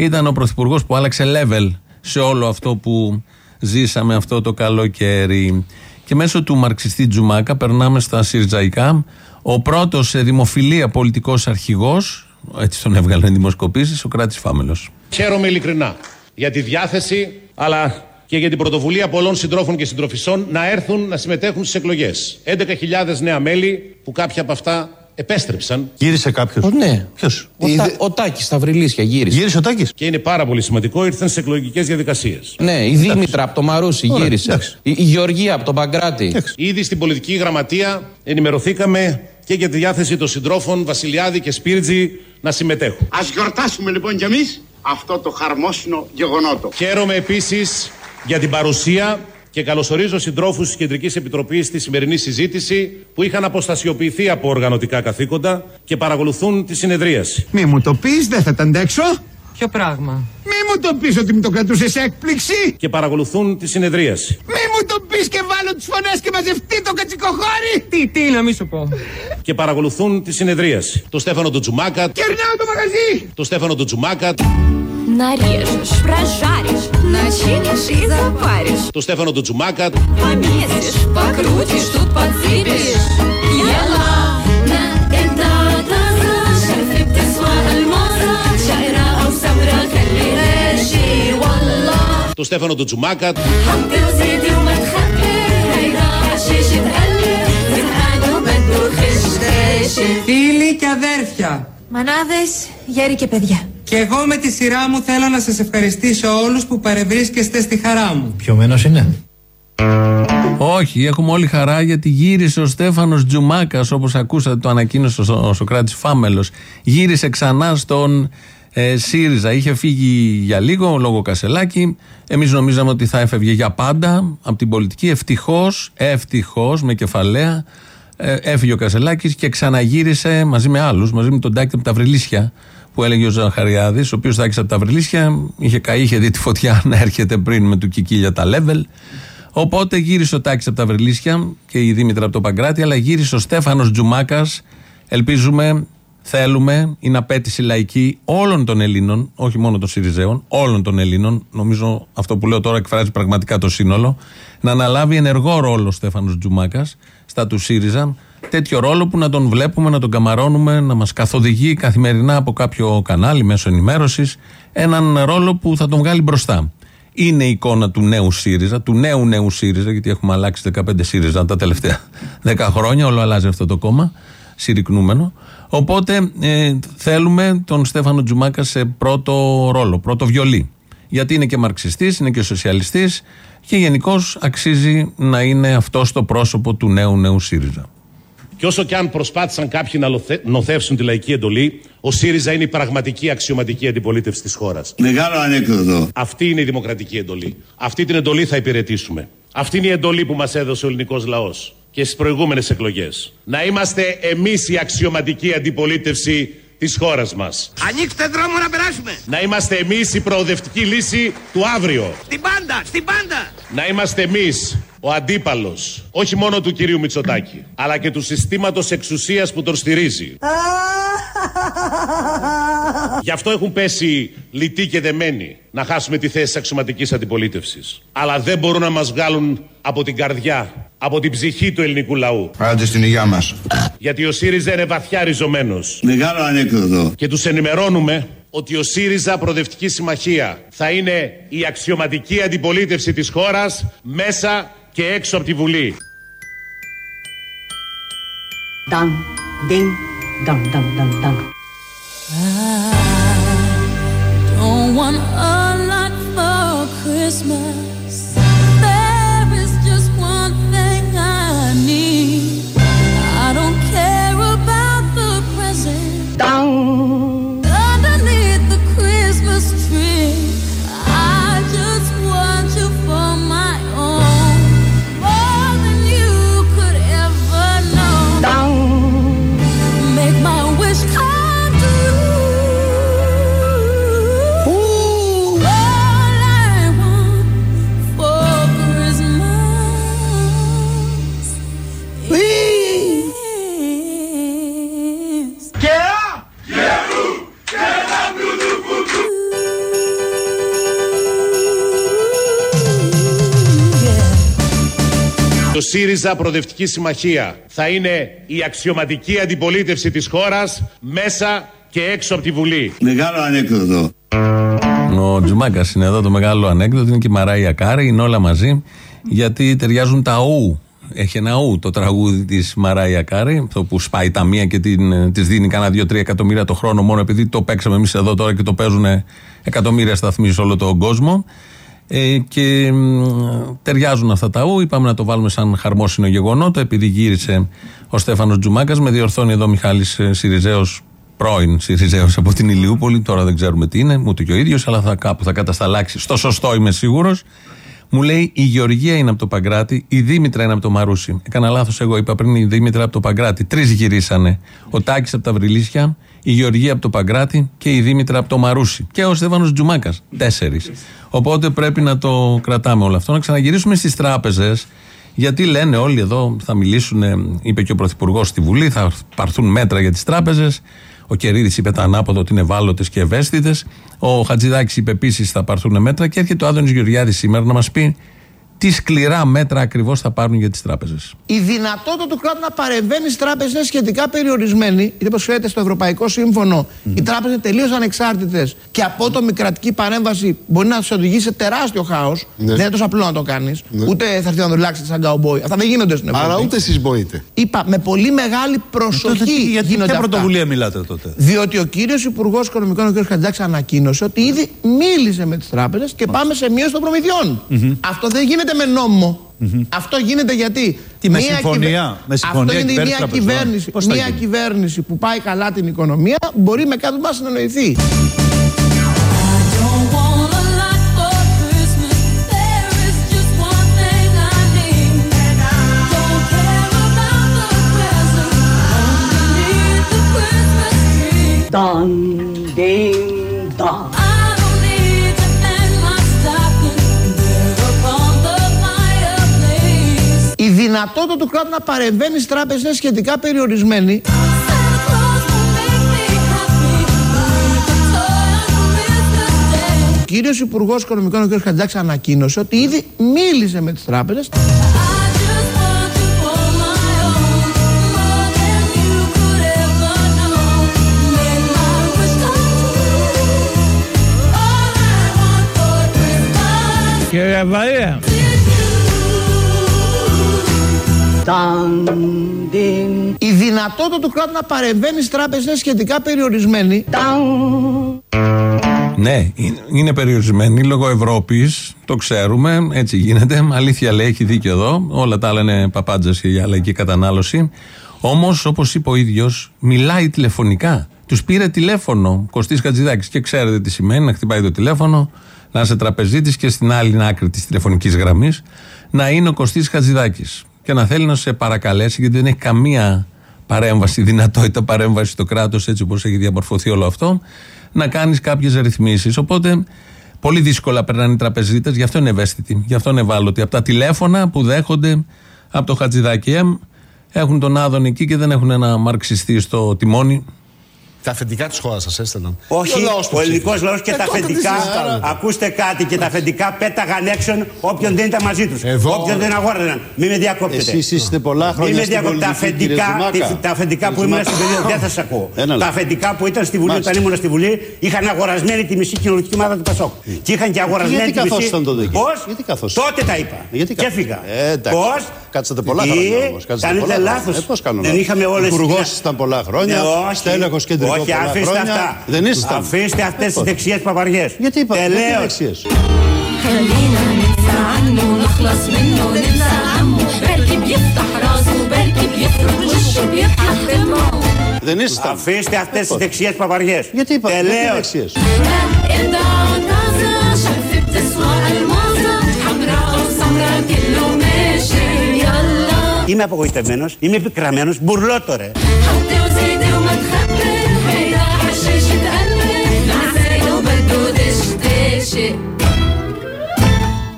ήταν ο πρωθυπουργός που άλλαξε level σε όλο αυτό που ζήσαμε αυτό το καλοκαίρι. Και μέσω του μαρξιστή Τζουμάκα περνάμε στα Σιρτζαϊκά. Ο πρώτος σε δημοφιλία πολιτικός αρχηγός, έτσι τον έβγαλαν οι δημοσκοπήσει, ο Κράτη Φάμελος. Χαίρομαι ειλικρινά για τη διάθεση αλλά και για την πρωτοβουλία πολλών συντρόφων και συντροφισών να έρθουν να συμμετέχουν στις εκλογές. 11.000 νέα μέλη που κάποια από αυτά επέστρεψαν. Γύρισε κάποιος. Ναι. Ποιος; Ο, Τα, ο Τάκης στα Βρυλίσια γύρισε. Γύρισε ο Τάκης. Και είναι πάρα πολύ σημαντικό, ήρθαν στι εκλογικές διαδικασίες. Ναι, η Δήμητρα από το Μαρούσι Ωραία, γύρισε. εντάξει. Η, η Γεωργία από τον Παγκράτη. Ήδη στην πολιτική γραμματεία ενημερωθήκαμε και για τη διάθεση των συντρόφων Βασιλιάδη και Σπίρτζη να συμμετέχουν. Ας γιορτάσουμε λοιπόν κι εμείς αυτό το χαρμόσυνο γεγονότο. Χαίρομαι επίσης για την παρουσία και καλωσορίζω συντρόφους της Κεντρικής Επιτροπής στη σημερινή συζήτηση που είχαν αποστασιοποιηθεί από οργανωτικά καθήκοντα και παρακολουθούν τη συνεδρίαση. Μη μου το πεις, δεν θα τα αντέξω. Ποιο πράγμα; Μη μου το πεις ότι μου το κρατούσες έκπληξη. Και παρακολουθούν τη συνεδρίαση. Μη μου το πεις και βάλω τις φωνές και μαζευτεί το κατσικοχώρι. Τι, τι να μη σου πω. Και παρακολουθούν τη συνεδρίαση. Το Στέφανο του Τζουμάκα. Κερνάω το μαγαζί. Το Στέφανο του Τζουμάκα. Нарежешь, прожаришь, начинишь и запаришь. Του Στέφανο του Τσουμάκα. Помесишь, покрутишь, тут подсыпешь. Ела. Του Στέφανο του Τσουμάκα. Φίλοι και αδέρφια, Μανάδες, γέροι και παιδιά. Και εγώ με τη σειρά μου θέλω να σας ευχαριστήσω όλους που παρευρίσκεστε στη χαρά μου. Πιωμένος είναι; Όχι, έχουμε όλη χαρά γιατί γύρισε ο Στέφανος Τζουμάκας, όπως ακούσατε, το ανακοίνωσε ο, ο Σοκράτης Φάμελος. Γύρισε ξανά στον ε, ΣΥΡΙΖΑ. Είχε φύγει για λίγο λόγω Κασελάκη. Εμείς νομίζαμε ότι θα έφευγε για πάντα από την πολιτική. Ευτυχώς, ευτυχώς, με κεφαλαία, ε, έφυγε ο Κασελάκης και ξαναγύρισε μαζί με άλλους, μαζί με τον Τάκη από τα Βρυλίσια, που έλεγε ο Ζαχαριάδης, ο οποίος Τάκης από τα Βρυλίσια είχε καεί, είχε δει τη φωτιά να έρχεται πριν με του Κικίλια τα level. Οπότε γύρισε ο Τάκης από τα Βρυλίσια και η Δήμητρα από το Παγκράτη, αλλά γύρισε ο Στέφανος Τζουμάκας. Ελπίζουμε Θέλουμε, είναι απέτηση λαϊκή όλων των Ελλήνων, όχι μόνο των Σιριζέων, όλων των Ελλήνων. Νομίζω αυτό που λέω τώρα εκφράζει πραγματικά το σύνολο. Να αναλάβει ενεργό ρόλο ο Στέφανος Τζουμάκας στα του ΣΥΡΙΖΑ. Τέτοιο ρόλο που να τον βλέπουμε, να τον καμαρώνουμε, να μας καθοδηγεί καθημερινά από κάποιο κανάλι μέσω ενημέρωσης. Έναν ρόλο που θα τον βγάλει μπροστά. Είναι η εικόνα του νέου ΣΥΡΙΖΑ, του νέου νέου ΣΥΡΙΖΑ, γιατί έχουμε αλλάξει 15 ΣΥΡΙΖΑ τα τελευταία 10 χρόνια, όλο αλλάζει αυτό το κόμμα, συρρυκνούμενο. Οπότε ε, θέλουμε τον Στέφανο Τζουμάκα σε πρώτο ρόλο, πρώτο βιολί. Γιατί είναι και μαρξιστής, είναι και σοσιαλιστής και γενικώ αξίζει να είναι αυτό το πρόσωπο του νέου νέου ΣΥΡΙΖΑ. Και όσο και αν προσπάθησαν κάποιοι να λοθε- νοθεύσουν τη λαϊκή εντολή, ο ΣΥΡΙΖΑ είναι η πραγματική αξιωματική αντιπολίτευση της χώρας. Μεγάλο ανέκδοτο. Αυτή είναι η δημοκρατική εντολή. Αυτή την εντολή θα υπηρετήσουμε. Αυτή είναι η εντολή που μας έδωσε ο ελληνικός λαός και στις προηγούμενες εκλογές. Να είμαστε εμείς η αξιωματική αντιπολίτευση της χώρας μας. Ανοίξτε δρόμο να περάσουμε. Να είμαστε εμείς η προοδευτική λύση του αύριο. Στην πάντα, στην πάντα. Να είμαστε εμείς ο αντίπαλος όχι μόνο του κυρίου Μητσοτάκη, αλλά και του συστήματος εξουσίας που τον στηρίζει. Γι' αυτό έχουν πέσει λυτοί και δεμένοι να χάσουμε τη θέση της αξιωματικής αντιπολίτευσης. Αλλά δεν μπορούν να μας βγάλουν από την καρδιά, από την ψυχή του ελληνικού λαού. Άντε στην υγειά μας. Γιατί ο ΣΥΡΙΖΑ είναι βαθιά ριζωμένος. Μεγάλο ανέκδοτο. Και τους ενημερώνουμε ότι ο ΣΥΡΙΖΑ Προοδευτική Συμμαχία θα είναι η αξιωματική αντιπολίτευση της χώρας μέσα και έξω από τη Βουλή. Dang, ding, dang, dang, I don't want ΣΥΡΙΖΑ Προοδευτική Συμμαχία θα είναι η αξιωματική αντιπολίτευση της χώρας μέσα και έξω από τη Βουλή. Μεγάλο ανέκδοτο. Ο Τζουμάκα είναι εδώ το μεγάλο ανέκδοτο, είναι και η Μαράια Κάρη, είναι όλα μαζί, γιατί ταιριάζουν τα ου. Έχει ένα ου το τραγούδι της Μαράια Κάρη, αυτό που σπάει τα μία και της δίνει κάνα 2-3 εκατομμύρια το χρόνο μόνο επειδή το παίξαμε εμείς εδώ τώρα και το παίζουν εκατομμύρια σταθμοί σε όλο τον κόσμο. Ε, και μ, ταιριάζουν αυτά τα ου. Είπαμε να το βάλουμε σαν χαρμόσυνο γεγονότο, επειδή γύρισε ο Στέφανος Τζουμάκας. Με διορθώνει εδώ ο Μιχάλης ε, Σιριζέος, πρώην Σιριζέος από την Ηλιούπολη. Τώρα δεν ξέρουμε τι είναι, ούτε και ο ίδιος, αλλά θα κάπου θα κατασταλάξει. Στο σωστό είμαι σίγουρος. Μου λέει η Γεωργία είναι από το Παγκράτη, η Δήμητρα είναι από το Μαρούσι. Έκανα λάθος εγώ, είπα πριν η Δήμητρα από το Παγκράτη. Τρεις γυρίσανε. Ο Τάκης από τα Βρυλίσια, η Γεωργία από το Παγκράτη και η Δήμητρα από το Μαρούσι. Και ο Στέφανος Τζουμάκας. Τέσσερις. Οπότε πρέπει να το κρατάμε όλο αυτό. Να ξαναγυρίσουμε στις τράπεζες. Γιατί λένε όλοι εδώ, θα μιλήσουν, είπε και ο Πρωθυπουργός στη Βουλή, θα πάρθουν μέτρα για τις τράπεζες. Ο Κερίδης είπε τα ανάποδα ότι είναι ευάλωτες και ευαίσθητες. Ο Χατζηδάκης είπε επίσης θα πάρθουν μέτρα. Και έρχεται ο Άδωνης Γεωργιάδης σήμερα να μας πει τι σκληρά μέτρα ακριβώς θα πάρουν για τις τράπεζες. Η δυνατότητα του κράτου να παρεμβαίνει στις τράπεζες είναι σχετικά περιορισμένη. Γιατί όπως ξέρετε, στο Ευρωπαϊκό Σύμφωνο οι τράπεζες είναι τελείως ανεξάρτητες και απότομη κρατική παρέμβαση μπορεί να σε οδηγήσει σε τεράστιο χάος. Ναι. Δεν είναι τόσο απλό να το κάνεις. Ούτε θα έρθει να το αλλάξετε σαν καουμπόι. Αυτά δεν γίνονται στην Ευρώπη. Άρα ούτε εσείς μπορείτε. Είπα με πολύ μεγάλη προσοχή. Τότε τι- για γίνονται ποια αυτά. πρωτοβουλία μιλάτε τότε; Διότι ο κύριος Υπουργός Οικονομικών, ο κ. Χατζάκη, ανακοίνωσε ότι ήδη μίλησε με τις τράπεζες και πάμε σε μείωση των προμηθειών. Αυτό δεν γίνεται με νόμο. Αυτό γίνεται γιατί. Τι, με μία συμφωνία; Με συμφωνία Αυτό γίνεται υπέρ μια τραπεζών; κυβέρνηση, Πώς θα μια γίνει; κυβέρνηση που πάει καλά την οικονομία μπορεί με κάτω μας να συνεννοηθεί. Don't want a δυνατότητα του κράτου να παρεμβαίνει στις τράπεζες είναι σχετικά περιορισμένη. Ο κύριος Υπουργός Οικονομικών, ο κ. Χατζάκη, ανακοίνωσε ότι ήδη μίλησε με τις τράπεζες. Κύριε Βαρία. Η δυνατότητα του κράτου να παρεμβαίνει στις τράπεζες είναι σχετικά περιορισμένη. Ναι, είναι- είναι περιορισμένη λόγω Ευρώπης. Το ξέρουμε, έτσι γίνεται. Αλήθεια λέει, έχει δίκιο εδώ. Όλα τα άλλα είναι παπάντζες για λαϊκή κατανάλωση. Όμως, όπως είπε ο ίδιος, μιλάει τηλεφωνικά. Τους πήρε τηλέφωνο Κωστής Χατζηδάκης. Και ξέρετε τι σημαίνει να χτυπάει το τηλέφωνο, να είσαι τραπεζίτης και στην άλλη άκρη της τηλεφωνικής γραμμής να είναι ο Κωστής Χατζηδάκης. Και να θέλει να σε παρακαλέσει, γιατί δεν έχει καμία παρέμβαση, δυνατότητα παρέμβασης στο κράτος, έτσι όπως έχει διαμορφωθεί όλο αυτό, να κάνεις κάποιες ρυθμίσεις. Οπότε πολύ δύσκολα περνάνε οι τραπεζίτες, γι' αυτό είναι ευαίσθητοι, γι' αυτό είναι ευάλωτοι. Από τα τηλέφωνα που δέχονται από το Χατζηδάκι Εμ, έχουν τον Άδων εκεί και δεν έχουν ένα μαρξιστή στο τιμόνι. Τα αφεντικά της χώρας σας έστελναν. Όχι, Και λαός που ο ελληνικός ψήφισε. λαός και Ε, τα τότε τι αφεντικά. συζητάμε. Ακούστε κάτι και τα αφεντικά πέταγαν έξω όποιον δεν ήταν μαζί τους. Εδώ- Όποιον δεν αγόραζαν. Μην με διακόπτετε. Εσείς είστε πολλά Μην χρόνια με στην διακόπτετε. Τα πολιτική, κύριε αφεντικά, Ζουμάκα. τι- τα αφεντικά που Κύριε ήμουν στην Ζουμάκα. Βουλή, δεν θα σας ακούω. Ένα Τα λεπτό. αφεντικά που ήταν στη Βουλή, Μάλιστα. όταν ήμουν στη Βουλή, είχαν αγορασμένη τη μισή κοινωνική ομάδα του Πασόκ. Και είχαν και αγορασμένη Γιατί τη μισή. καθόσασταν τότε εκεί; Πώς; Γιατί καθόσασταν; Τότε τα είπα. Γιατί Και κα- έφυγα. Ε, εντάξει. Πώς; Κάτσατε πολλά Ε, χρόνια όμως. Κάτσατε Κάνετε πολλά χρόνια. λάθο. Ε, πώς κάνω Δεν λάθος. είχαμε όλε Υπουργός ήταν πολλά χρόνια, όχι. στέλεχος κεντρικό Όχι, πολλά αφήστε χρόνια. αυτά. Δεν ήσασταν. Αφήστε αυτέ Ε, τι πώς. δεξιέ παπαριέ. Γιατί είπα, γιατί Τελείω. δεξιές. خلينا ننسى عنه ونخلص منه وننسى عمه بركي بيفتح راسه بركي بيفرق وشه بيطلع دمعه Δεν ήσασταν. Αφήστε αυτέ τι δεξιέ παπαριέ. Γιατί είπα, γιατί Τελείω. είμαι απογοητευμένος, είμαι επικραμμένος, μπουρλότο ρε.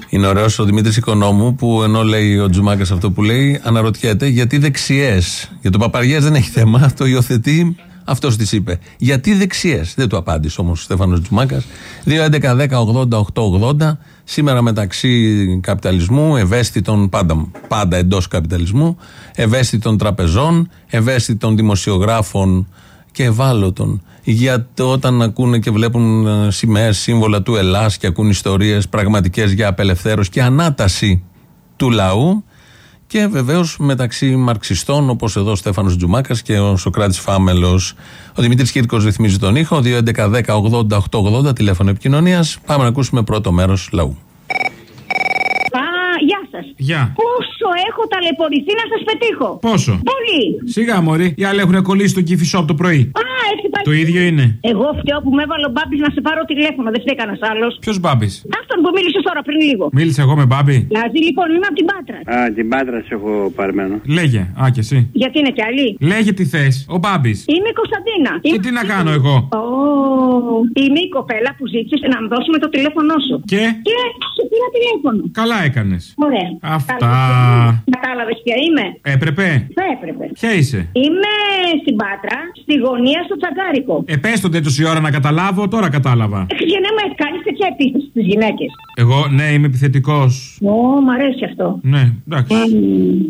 Είναι ωραίος ο Δημήτρης Οικονόμου που ενώ λέει ο Τζουμάκας αυτό που λέει, αναρωτιέται γιατί δεξιές. Για το Παπαριές δεν έχει θέμα, το υιοθετεί αυτός της είπε. Γιατί δεξιές. Δεν του απάντησε όμως ο Στέφανος Τζουμάκας. 2.11.10.80.880. Σήμερα μεταξύ καπιταλισμού, ευαίσθητων πάντα, πάντα εντός καπιταλισμού, ευαίσθητων τραπεζών, ευαίσθητων δημοσιογράφων και ευάλωτων. Για το όταν ακούνε και βλέπουν ε, σημαίες, σύμβολα του Ελλάς και ακούν ιστορίες πραγματικές για απελευθέρωση και ανάταση του λαού και βεβαίως μεταξύ μαρξιστών όπως εδώ ο Στέφανος Τζουμάκας και ο Σοκράτης Φάμελος. Ο Δημήτρης Κύρκος ρυθμίζει τον ήχο 2.11.10.80.880 τηλέφωνο επικοινωνίας. Πάμε να ακούσουμε πρώτο μέρος λαού. Α, γεια σας. Γεια. Πόσο έχω ταλαιπωρηθεί να σας πετύχω. Πόσο; Πολύ. Σιγά, Μωρή. Οι άλλοι έχουν κολλήσει τον κύφισό από το πρωί. Α, έτσι πάει. Το ίδιο είναι. Εγώ φταίω που με έβαλε ο Μπάμπης να σε πάρω τηλέφωνο. Δεν φταίει κανένας άλλος. Ποιος μπάμπης; Αυτόν που μίλησες τώρα πριν λίγο. Μίλησε εγώ με μπάμπη. Δηλαδή λοιπόν είμαι από την Πάτρα. Α, την Πάτρα σε έχω παρμένο. Λέγε. Α, και εσύ. Γιατί είναι κι άλλοι; Λέγε τι θες. Ο μπάμπης. Είμαι η Κωνσταντίνα. Και τι να κάνω εγώ; Ω, είμαι η κοπέλα που ζήτησε να μου δώσουμε το τηλέφωνό σου. Και; Και σου πήρα τηλέφωνο. Καλά έκανες. Ωραία. Αυτά. Κατάλαβες ποια είμαι; Έπρεπε; Θα έπρεπε. Ποια είσαι; Είμαι στην Πάτρα, στη γωνία στο Τσαγκάρικο. Ε, πες το τόση ώρα να καταλάβω, τώρα κατάλαβα. Για να με κάνει τέτοια επίθεση στι γυναίκε. Εγώ, ναι, είμαι επιθετικό. Ω, μ' αρέσει αυτό. Ναι, εντάξει.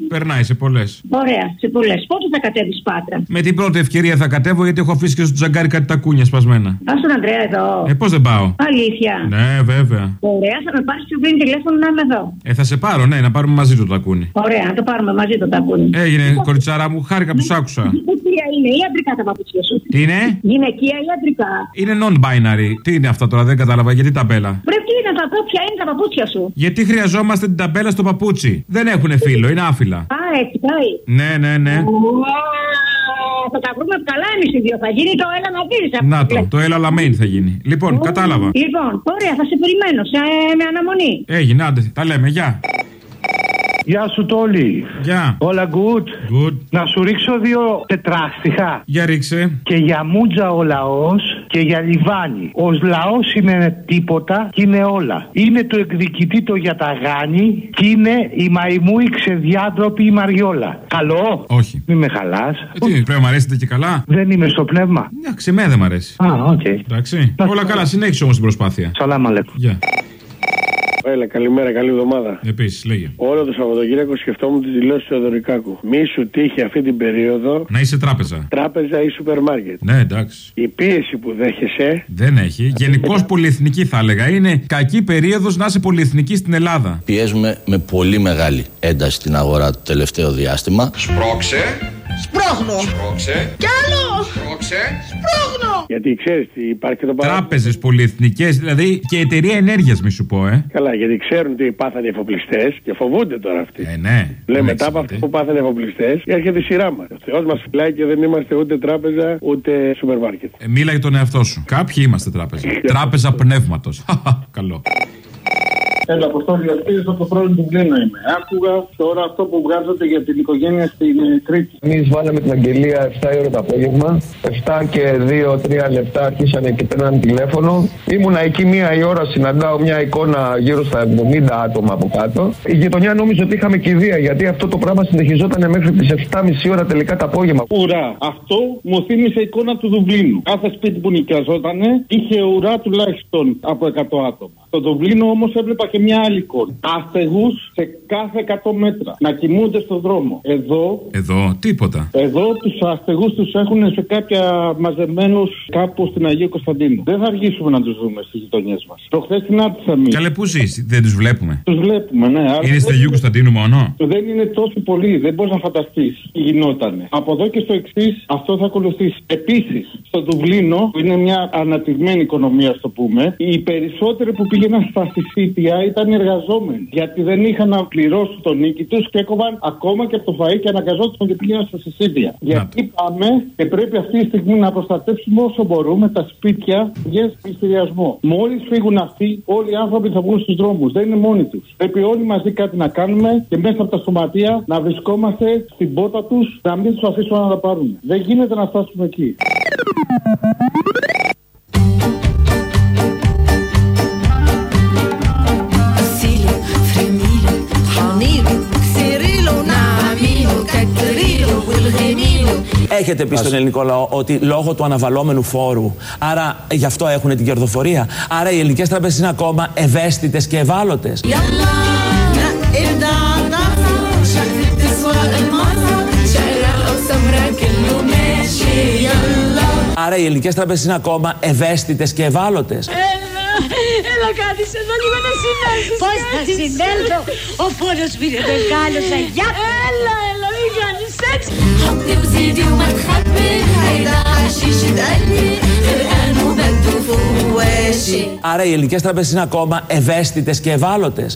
Περνάει σε πολλέ. Ωραία, σε πολλέ. Πότε θα κατέβει Πάτρα. Με την πρώτη ευκαιρία θα κατέβω γιατί έχω αφήσει και στο τζαγκάρι κάτι τακούνια σπασμένα. Α τον Αντρέα εδώ. Ε, πώ δεν πάω. Αλήθεια. Ναι, βέβαια. Ωραία, θα με πάρει πιο πριν τηλέφωνο να είμαι εδώ. Ε, θα σε πάρω, ναι, να πάρουμε μαζί το τακούνι. Ωραία, να το πάρουμε μαζί το τακούνι. Έγινε, κοριτσάρα μου, χάρηκα που σ' άκουσα. Γυναικεία είναι ή αντρικά τα παπούτσια σου. Τι είναι? Γυναικεία ή αντρικά. Είναι non-binary. Τι είναι αυτά τώρα, δεν κατάλαβα. Γιατί ταμπέλα; Πρέπει να τα πω ποια είναι τα παπούτσια σου. Γιατί χρειαζόμαστε την ταμπέλα στο παπούτσι; Δεν έχουν φίλο, είναι άφυλα. Α, έτσι πάει. Ναι, ναι, ναι. Θα τα βρούμε καλά εμείς οι δύο. Θα γίνει το έλα να δεις. Να το, το έλα λαμέν θα γίνει. Λοιπόν, κατάλαβα. Λοιπόν, ωραία, θα σε περιμένω σε, με αναμονή. Έγινε, άντε, τα λέμε, γεια. Γεια σου Τόλι. Γεια. Όλα good; Good. Να σου ρίξω δύο τετράστιχα. Για ρίξε. Και για μούτζα ο λαός και για λιβάνι. Ο λαός είναι τίποτα και είναι όλα. Είναι του εκδικητή το γιαταγάνι και είναι η μαϊμού η ξεδιάντροπη η μαριόλα. Καλό; Όχι. Μην με χαλάς. Ε, τι, πρέπει να μ' αρέσετε και καλά; Δεν είμαι στο πνεύμα. Εντάξει, εμένα δεν μ' αρέσει. Α, οκ. Εντάξει. Όλα καλά, συνέχισε όμως την προσπάθεια. Σαλάμ αλέκουμ. Γεια. Έλα, καλημέρα, καλή εβδομάδα. Επίσης, λέγε. Όλο το Σαββατοκύριακο σκεφτόμουν τι δηλώσει του Θεοδωρικάκου. Μη σου τύχει αυτή την περίοδο Να είσαι τράπεζα. τράπεζα ή σούπερ μάρκετ. Ναι, εντάξει. Η πίεση που δέχεσαι Δεν έχει. Γενικώς πολυεθνική θα έλεγα. Είναι κακή περίοδος να είσαι πολυεθνική στην Ελλάδα. Πιέζουμε με πολύ μεγάλη ένταση την αγορά το τελευταίο διάστημα. Σπρώξε. Σπρώχνω. Σπρώξε. Κι άλλο. Σπρώξε. Σπρώχνω. Γιατί ξέρεις τι υπάρχει και το παράδειγμα. Τράπεζες πολυεθνικές, δηλαδή και εταιρεία ενέργειας, μη σου πω, ε. Καλά, γιατί ξέρουν τι πάθανε οι εφοπλιστές και φοβούνται τώρα αυτοί. Ε, ναι. Λέει μετά από αυτό που πάθανε οι εφοπλιστές, έρχεται η σειρά μας. Ο Θεός μας φυλάει και δεν είμαστε ούτε τράπεζα ούτε σούπερ μάρκετ. Ε, μίλα για τον εαυτό σου. Κάποιοι είμαστε τράπεζα. Τράπεζα πνεύματος. Καλό. Έλα, Αποστόλη, αυτή από το πρόβλημα του Βλήνου είμαι. Άκουγα τώρα αυτό που βγάζατε για την οικογένεια στην ε, Κρήτη. Εμείς βάλαμε την αγγελία 7 η ώρα το απόγευμα. 7 και 2-3 λεπτά αρχίσανε και παίρνανε τηλέφωνο. Ήμουνα εκεί μία η ώρα, συναντάω μια εικόνα γύρω στα 70 άτομα από κάτω. Η γειτονιά νόμιζε ότι είχαμε κηδεία γιατί αυτό το πράγμα συνεχιζόταν μέχρι τις 7.30 ώρα τελικά το απόγευμα. Ουρά. Αυτό μου θύμισε εικόνα του Δουβλίνου. Κάθε σπίτι που νοικιαζόταν είχε ουρά τουλάχιστον από 100 άτομα. Στο Δουβλίνο όμως έβλεπα και μια άλλη εικόνα. Αστεγού σε κάθε 100 μέτρα να κοιμούνται στον δρόμο. Εδώ Εδώ, τίποτα. Εδώ τους αστεγού τους έχουν σε κάποια μαζεμένους κάπου στην Αγία Κωνσταντίνου. Δεν θα αργήσουμε να τους δούμε στις γειτονιές μας. Προχθέ την άπτυσα μία. Καλέ, πού ζεις, δεν τους βλέπουμε. Τους βλέπουμε, ναι. άρα Είναι δεν- στη Αγίου Κωνσταντίνου μόνο; Δεν είναι τόσο πολύ, δεν μπορείς να φανταστείς τι γινότανε. Από εδώ και στο εξής, αυτό θα ακολουθήσει. Επίσης, στο Δουβλίνο, που είναι μια αναπτυγμένη οικονομία, ας το πούμε, οι περισσότεροι που πήγαιναν στα συσίτια ήταν εργαζόμενοι. Γιατί δεν είχαν να πληρώσουν τον νίκη τους και έκοβαν ακόμα και από το φαΐ και αναγκαζόταν και πήγαιναν στα συσίτια. Γιατί πάμε και πρέπει αυτή τη στιγμή να προστατεύσουμε όσο μπορούμε τα σπίτια για πληστηριασμό. Μόλις φύγουν αυτοί, όλοι οι άνθρωποι θα βγουν στους δρόμους. Δεν είναι μόνοι τους. Πρέπει όλοι μαζί κάτι να κάνουμε και μέσα από τα σωματεία να βρισκόμαστε στην πόρτα τους, να μην τους αφήσουμε να τα πάρουν. Δεν γίνεται να φτάσουμε εκεί. έχετε πει στον ελληνικό λαό ότι λόγω του αναβαλόμενου φόρου, άρα γι' αυτό έχουν την κερδοφορία. Άρα οι ελληνικές τράπεζες είναι ακόμα ευαίσθητες και ευάλωτες. Άρα οι ελληνικές τράπεζες είναι ακόμα ευαίσθητες και ευάλωτες. Έλα κάτι σε εδώ λίγο να θα συνέλθω; Ο φόρος πήρε μεγάλος Αγιά Έλα έλα μην κάνεις σεξ حطي وزيدي وما تخبي هيدا حشيشة قلبي غرقان وبده فواشي Άρα οι ελληνικέ τράπεζε είναι ακόμα ευαίσθητε και ευάλωτε.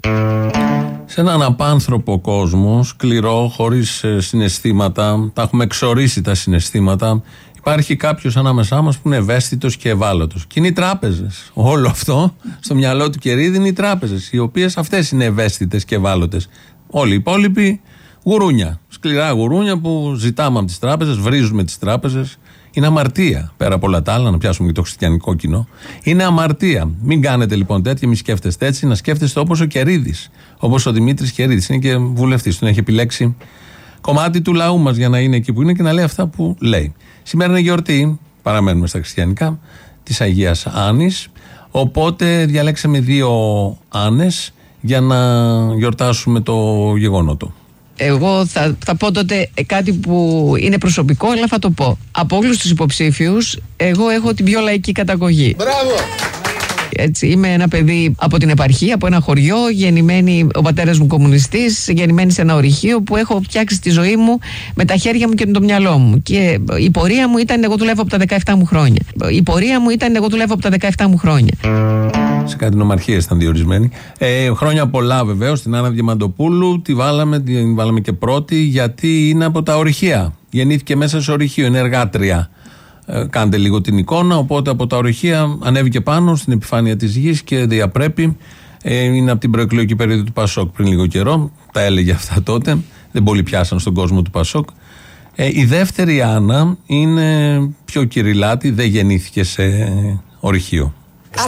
Σε έναν απάνθρωπο κόσμο, σκληρό, χωρί συναισθήματα, τα έχουμε εξορίσει τα συναισθήματα. Υπάρχει κάποιο ανάμεσά μα που είναι ευαίσθητο και ευάλωτο. Και είναι οι τράπεζε. Όλο αυτό στο μυαλό του Κερίδη είναι οι τράπεζε, οι οποίε αυτέ είναι ευαίσθητε και ευάλωτε. Όλοι οι υπόλοιποι γουρούνια. Σκληρά γουρούνια που ζητάμε από τις τράπεζες, βρίζουμε τις τράπεζες. Είναι αμαρτία. Πέρα από όλα τα άλλα, να πιάσουμε και το χριστιανικό κοινό. Είναι αμαρτία. Μην κάνετε λοιπόν τέτοια, μην σκέφτεστε έτσι, να σκέφτεστε όπως ο Κερίδης. Όπως ο Δημήτρης Κερίδης. Είναι και βουλευτής. Τον έχει επιλέξει κομμάτι του λαού μας για να είναι εκεί που είναι και να λέει αυτά που λέει. Σήμερα είναι γιορτή, παραμένουμε στα χριστιανικά, της Αγίας Άννης. Οπότε διαλέξαμε δύο Άννες για να γιορτάσουμε το γεγονότο. Εγώ θα, θα πω τότε κάτι που είναι προσωπικό, αλλά θα το πω. Από όλους τους υποψήφιους, εγώ έχω την πιο λαϊκή καταγωγή. Μπράβο! Έτσι, είμαι ένα παιδί από την επαρχία, από ένα χωριό, γεννημένη, ο πατέρας μου κομμουνιστής, γεννημένη σε ένα ορυχείο που έχω φτιάξει τη ζωή μου με τα χέρια μου και με το μυαλό μου. Και η πορεία μου ήταν εγώ δουλεύω από τα 17 μου χρόνια. Η πορεία μου ήταν εγώ δουλεύω από τα 17 μου χρόνια. Σε κάτι νομαρχίες ήταν διορισμένοι. Ε, χρόνια πολλά βεβαίως στην Άννα Διαμαντοπούλου. Τη βάλαμε, την βάλαμε και πρώτη γιατί είναι από τα ορυχεία. Γεννήθηκε μέσα σε ορυχείο, είναι εργάτρια. Ε, κάντε λίγο την εικόνα. Οπότε από τα ορυχεία ανέβηκε πάνω στην επιφάνεια της γης και διαπρέπει. Ε, είναι από την προεκλογική περίοδο του Πασόκ πριν λίγο καιρό. Τα έλεγε αυτά τότε. Δεν πολύ πιάσαν στον κόσμο του Πασόκ. Ε, η δεύτερη Άννα είναι πιο κυριλάτη, δεν γεννήθηκε σε ορυχείο.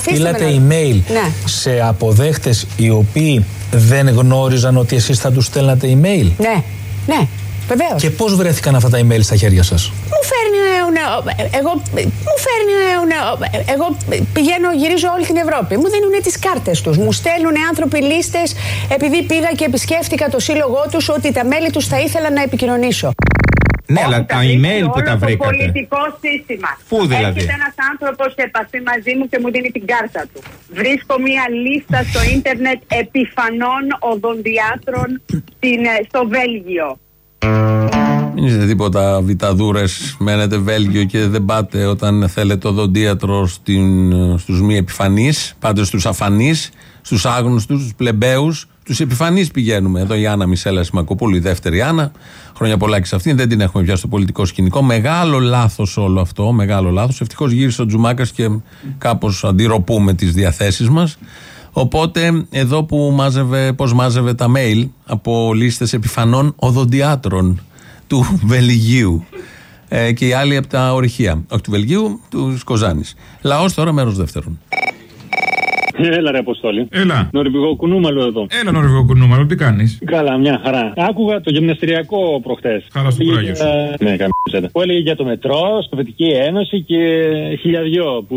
Στείλατε email Ναι. σε αποδέχτες οι οποίοι δεν γνώριζαν ότι εσείς θα τους στέλνατε email; Ναι, ναι, βεβαίως. Και πώς βρέθηκαν αυτά τα email στα χέρια σας; Μου φέρνει νέο, νέο, εγώ, μου φέρνει νέο, νέο, εγώ πηγαίνω, γυρίζω όλη την Ευρώπη. Μου δίνουν τις κάρτες τους. Μου στέλνουν άνθρωποι λίστες επειδή πήγα και επισκέφτηκα το σύλλογό τους ότι τα μέλη τους θα ήθελα να επικοινωνήσω. Ναι, αλλά τα email που τα Το βρήκατε. πολιτικό σύστημα. Πού δηλαδή; Έρχεται ένας άνθρωπος σε επαφή μαζί μου και μου δίνει την κάρτα του. Βρίσκω μία λίστα στο ίντερνετ επιφανών οδοντιάτρων στην, ε, στο Βέλγιο. Μην είστε τίποτα βιταδούρες. Μένετε Βέλγιο και δεν πάτε όταν θέλετε οδοντίατρο στην, στους μη επιφανείς. Πάτε στους αφανείς, στους άγνωστους, στους πλεμπαίους. Τους επιφανείς πηγαίνουμε. Εδώ η Άννα Μισέλα Σιμακοπούλου, η δεύτερη Άννα. Χρόνια πολλά και σε αυτήν. Δεν την έχουμε πια στο πολιτικό σκηνικό. Μεγάλο λάθος όλο αυτό. Μεγάλο λάθος. Ευτυχώς γύρισε ο Τζουμάκας και κάπως αντιρροπούμε τις διαθέσεις μας. Οπότε εδώ που μάζευε, πώς μάζευε τα mail από λίστες επιφανών οδοντιάτρων του Βελγίου ε, και οι άλλοι από τα ορυχεία. Όχι του Βελγίου, του Κοζάνης. Λαός τώρα μέρος δεύτερον. Έλα ρε Αποστόλη. Έλα. Νορβηγό κουνούμαλο εδώ. Έλα νορβηγό κουνούμαλο, τι κάνεις; Καλά, μια χαρά. Άκουγα το γυμναστηριακό προχτές. Χαράς στο κουράγιο σου. Ναι, καμπίζεται. Που έλεγε για το μετρό, Σοβιετική Ένωση και χιλιαδιό που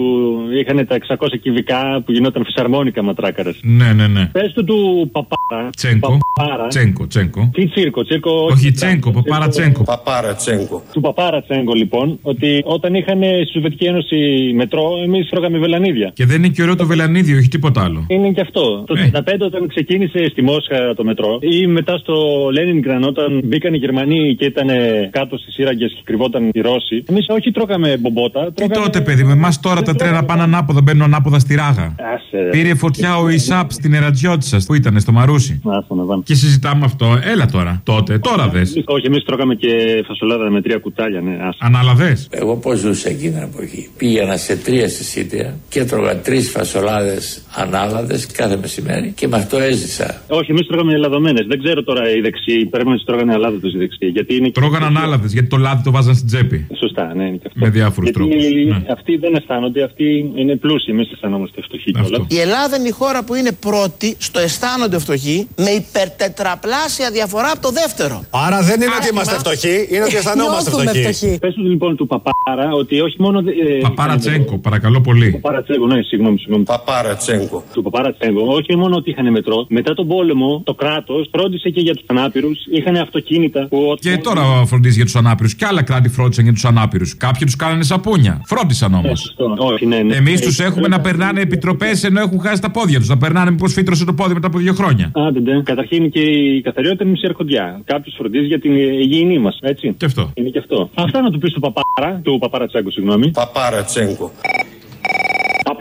είχαν τα 600 κυβικά που γινόταν φυσαρμόνικα ματράκαρες. Ναι, ναι, ναι. Πες του του παπάρα. Τσέγκο. Παπάρα. Τσέγκο, τσέγκο. Τι τσίρκο, τσίρκο. Όχι Τσέγκο, παπάρα Τσέγκο. Παπάρα Τσέγκο. Του παπάρα Τσέγκο λοιπόν, ότι όταν είχαν στη Σοβιετική Ένωση μετρό, εμείς τρώγαμε βελανίδια. Και δεν είναι και ωραίο το βελανίδιο, όχι τίποτα άλλο. Είναι και αυτό. Το 1935 όταν ξεκίνησε στη Μόσχα το μετρό ή μετά στο Λένινγκραν όταν μπήκαν οι Γερμανοί και ήταν κάτω στις σύραγγες και κρυβόταν οι Ρώσοι. Εμείς όχι τρώγαμε μπομπότα. Τι Τρώγαμε... τότε, παιδί με εμάς τώρα τα τρένα πάνε ανάποδα, μπαίνουν ανάποδα στη ράγα. Άσε, ρε. Πήρε φωτιά ο Ισάπ στην Ερατζιώτησα που ήταν στο Μαρούσι. Άσε, να δάμε. Και συζητάμε αυτό. Έλα τώρα. Τότε, τώρα δες. Όχι, εμείς τρώγαμε και φασολάδα με τρία κουτάλια, ναι. Άσε. Αναλαβέ. Εγώ πώς ζούσα εκείνη την εποχή. Πήγαινα σε τρία συσίτια και έτρωγα τρεις φασολάδες ανάλαδες κάθε μεσημέρι και με αυτό έζησα. Όχι, εμείς τρώγαμε λαδωμένες. Δεν ξέρω τώρα οι δεξιοί. Πρέπει να τι τρώγανε αλάδε οι δεξιοί. Γιατί είναι. Τρώγαν ανάλαδες γιατί το λάδι το βάζαν στην τσέπη. Σωστά, ναι, είναι και αυτό. Με διάφορους Γιατί τρόπους. Ναι. Αυτοί δεν αισθάνονται, αυτοί είναι πλούσιοι. Εμείς αισθανόμαστε φτωχοί κιόλας. Η Ελλάδα είναι η χώρα που είναι πρώτη στο αισθάνονται φτωχοί με υπερτετραπλάσια διαφορά από το δεύτερο. Άρα δεν είναι ότι είμαστε φτωχοί, είναι ότι αισθανόμαστε φτωχοί. Πες τους λοιπόν του Παπάρα ότι όχι μόνο. Ε, Παπάρα Τσέγκο, παρακαλώ πολύ. Παπάρα Τσέγκο, ναι, συγγνώμη, συγγνώμη. Παπάρα Τσέγκο. Του Παπάρα Τσέγκο, όχι μόνο ότι είχαν μετρό. Μετά τον πόλεμο, το κράτος φρόντισε και για τους ανάπηρους. Είχαν αυτοκίνητα που. Και τώρα φροντίζει για τους ανάπηρους. Και άλλα κράτη φρόντισαν για τους ανάπηρους. Κάποιοι τους κάνανε σαπούνια. Φρόντισαν όμως. Όχι, ναι, ναι. Εμείς Ε, τους έχουμε να περνάνε επιτροπές ενώ έχουν χάσει τα πόδια τους. Να περνάνε μήπως φύτρωσε το πόδι μετά από δύο χρόνια. Άντε, ναι. Καταρχήν και η καθαριότητα είναι μισή αρχοντιά. Κάποιος φροντίζει για την υγιεινή μας, έτσι. Και αυτό. Είναι και αυτό. Αυτά να του πεις του Παπάρα, του Παπάρα Τσέγκο, συγγνώμη. Παπάρα Τσέγκο.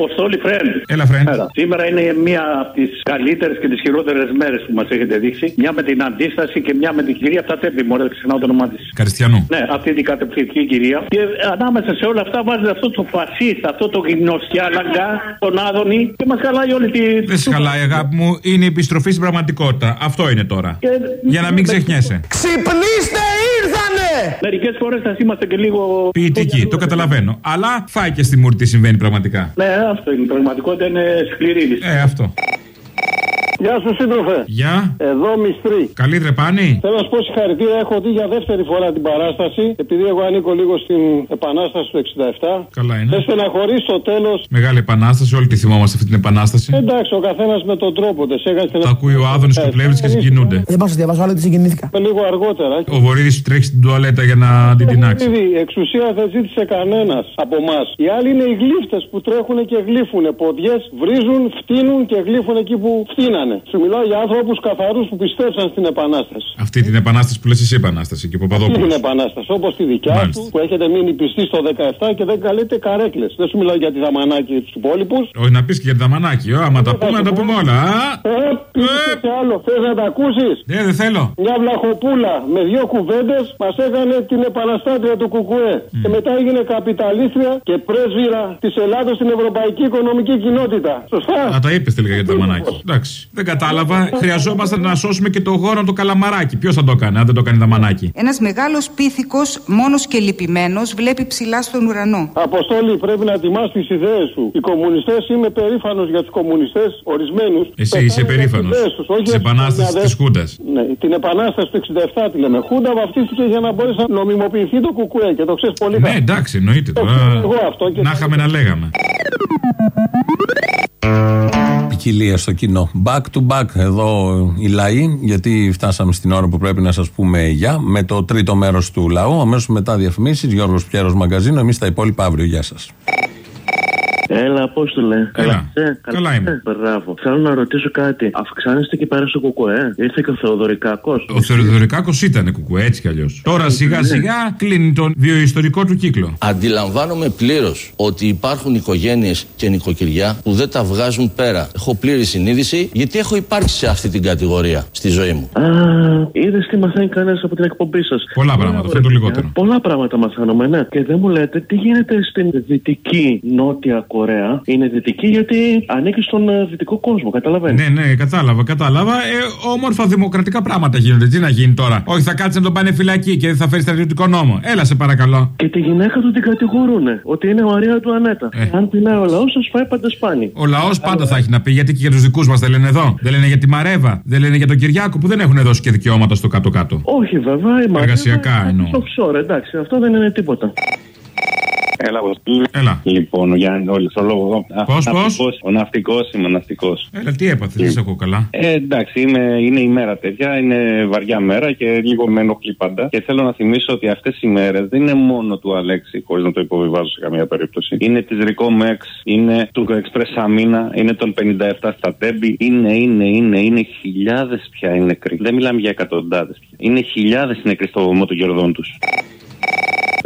Αποστόλη Φρέντ. Έλα, Φρέντ. Σήμερα είναι μία από τις καλύτερες και τις χειρότερες μέρες που μας έχετε δείξει. Μια με την αντίσταση και μια με την κυρία Φτατέπη. Μωρέ, δεν ξεχνάω το όνομά της. Καριστιανού. Ναι, αυτή την κατευθυντική κυρία. Και ανάμεσα σε όλα αυτά βάζετε αυτό το φασίστα, αυτό το γυμνοσκιάλαγκα, τον Άδωνη και μας χαλάει όλη τη. Δεν σε χαλάει, αγάπη μου. Είναι η επιστροφή στην πραγματικότητα. Αυτό είναι τώρα. Για να μην ξεχνιέσαι. Ξυπνήστε, ήρθανε! Μερικές φορές θα είμαστε και λίγο. Ποιητική, το καταλαβαίνω. Αλλά φάει και στη μούρη τι συμβαίνει πραγματικά. Ναι, αυτό είναι. Η πραγματικότητα είναι σκληρή. Ε, αυτό. Γεια σου, σύντροφε. Γεια. Εδώ μυστρή. Καλή τρεπάνη. Θέλω να σου πω συγχαρητήρια. Έχω δει για δεύτερη φορά την παράσταση. Επειδή εγώ ανήκω λίγο στην επανάσταση του 67. Καλά είναι. Δεν στεναχωρεί στο τέλο. Μεγάλη επανάσταση, όλοι τη θυμόμαστε αυτή την επανάσταση. Εντάξει, ο καθένα με τον τρόπο του. Το ακούει ο Άδωνη και ο Πλεύρη και συγκινούνται. Δεν πάω να διαβάσω, αλλά τη συγκινήθηκα. Λίγο αργότερα. Ο Βορύδη τρέχει στην τουαλέτα για να την τεινάξει. Ήδη εξουσία δεν ζήτησε κανένα από εμά. Οι άλλοι είναι οι γλύφτε που τρέχουν και γλύφουν. Ποδιέ βρίζουν, φτύνουν και γλύφουν εκεί που φτύνανε. Σου μιλάω για άνθρωπους καθαρούς που πιστέψαν στην Επανάσταση. Αυτή την επανάσταση που λες εσύ επανάσταση και ο Αυτή Παπαδόπουλος. την Επανάσταση. Όπως τη δικιά Μάλιστα. του που έχετε μείνει πιστοί στο 17 και δεν καλείτε καρέκλες. Δεν σου μιλάω για τη Δαμανάκη και τους υπόλοιπους. Όχι να πεις και για τη δαμανάκι. Ω, άμα τα πούμε, να τα πούμε όλα. Α, Ε, πήγε σε άλλο. Θες να τα ακούσεις; Ναι, δεν θέλω. Μια βλαχοπούλα με δύο κουβέντες μας έκανε την επαναστάτρια του Κουκουέ. Και μετά έγινε καπιταλίστρια και πρέσβυρα της Ελλάδα στην Ευρωπαϊκή Οικονομική Κοινότητα. Σωστά; Α, τα είπες τελικά για τη δαμανάκι. Εντάξει. Δεν κατάλαβα. Χρειαζόμαστε να σώσουμε και το γόρο το καλαμαράκι. Ποιος θα το έκανε, αν δεν το κάνει δαμανάκι. Ένας μεγάλος πίθηκος, μόνος και λυπημένος, βλέπει ψηλά στον ουρανό. Αποστόλη, πρέπει να τιμά τις ιδέες σου. Οι κομμουνιστές, είμαι περήφανος για τους κομμουνιστές, ορισμένους. Εσύ είσαι περήφανος. Της επανάστασης της Χούντας. Ναι, την επανάσταση του 67 τη λέμε. Χούντα βαφτίστηκε για να μπορέσει να νομιμοποιηθεί το κουκουέ και το ξέρεις πολύ Ναι, εντάξει, εννοείται τώρα. εγώ αυτό και Να είχαμε να λέγαμε. Ποικιλία στο κοινό. Back to back εδώ οι λαοί, γιατί φτάσαμε στην ώρα που πρέπει να σας πούμε γεια με το τρίτο μέρος του λαού. Αμέσως μετά διαφημίσεις, Γιώργος Πιέρος Μαγκαζίνο. Εμείς τα υπόλοιπα αύριο. Γεια σας. Έλα, Απόστολε. Έλα. είσαι; Καλά είμαι. Ε, Μπράβο. Θέλω να ρωτήσω κάτι. Αυξάνεστε εκεί πέρα στο κουκουέ. Ήρθε και ο Θεοδωρικάκος. Ο Θεοδωρικάκος ήταν κουκουέ, έτσι κι αλλιώς. Τώρα σιγά σιγά κλείνει τον βιοϊστορικό του κύκλο. Αντιλαμβάνομαι πλήρως ότι υπάρχουν οικογένειες και νοικοκυριά που δεν τα βγάζουν πέρα. Έχω πλήρη συνείδηση γιατί έχω υπάρξει σε αυτή την κατηγορία στη ζωή μου. Α, είδες τι μαθαίνει κανένας από την εκπομπή σας. Πολλά πράγματα, αυτό είναι το λιγότερο. Πολλά πράγματα μαθαίνουμε, ναι. Και δεν μου λέτε τι γίνεται στην δυτική Νότια Κορέα. Είναι δυτική γιατί ανήκει στον ε, δυτικό κόσμο, καταλαβαίνετε. Ναι, ναι, κατάλαβα, κατάλαβα. Ε, όμορφα δημοκρατικά πράγματα γίνονται. Τι να γίνει τώρα; Όχι, θα κάτσεις να τον πάνε φυλακή και δεν θα φέρεις στρατιωτικό νόμο. Έλα, σε παρακαλώ. Και τη γυναίκα του την κατηγορούνε ότι είναι Μαρία του Ανέτα. Αν πεινάει ο λαός, σα φάει πάντα σπάνι. Ο λαός πάντα θα έχει να πει γιατί και για τους δικούς μας δεν λένε εδώ. Δεν λένε για τη Μαρέβα. Δεν λένε για τον Κυριάκο που δεν έχουν δώσει και δικαιώματα στο κάτω-κάτω. Όχι, βέβαια, η Μαρία. Εργασιακά εννοώ. Στο offshore, εντάξει, αυτό δεν είναι τίποτα. Έλα, Αποστόλη. Έλα. Λοιπόν, ο Γιάννης, όλοι στο λόγος εγώ. Α, Πώς, ναυτικός. πώς; Ο ναυτικός είμαι, ναυτικός. Έλα, τι έπαθες, δεν σε ακούω καλά. Ε, εντάξει, είναι, είναι η μέρα τέτοια, είναι βαριά μέρα και λίγο με ενοχλεί πάντα. Και θέλω να θυμίσω ότι αυτές οι μέρες δεν είναι μόνο του Αλέξη, χωρίς να το υποβιβάζω σε καμία περίπτωση. Είναι της Ρικό Μέξ, είναι του Express Αμίνα, είναι των 57 στα Τέμπη. Είναι, είναι, είναι, είναι χιλιάδες πια οι νεκροί. Δεν μιλάμε για εκατοντάδες πια. Είναι χιλιάδες νεκροί στο βωμό των κερδών τους.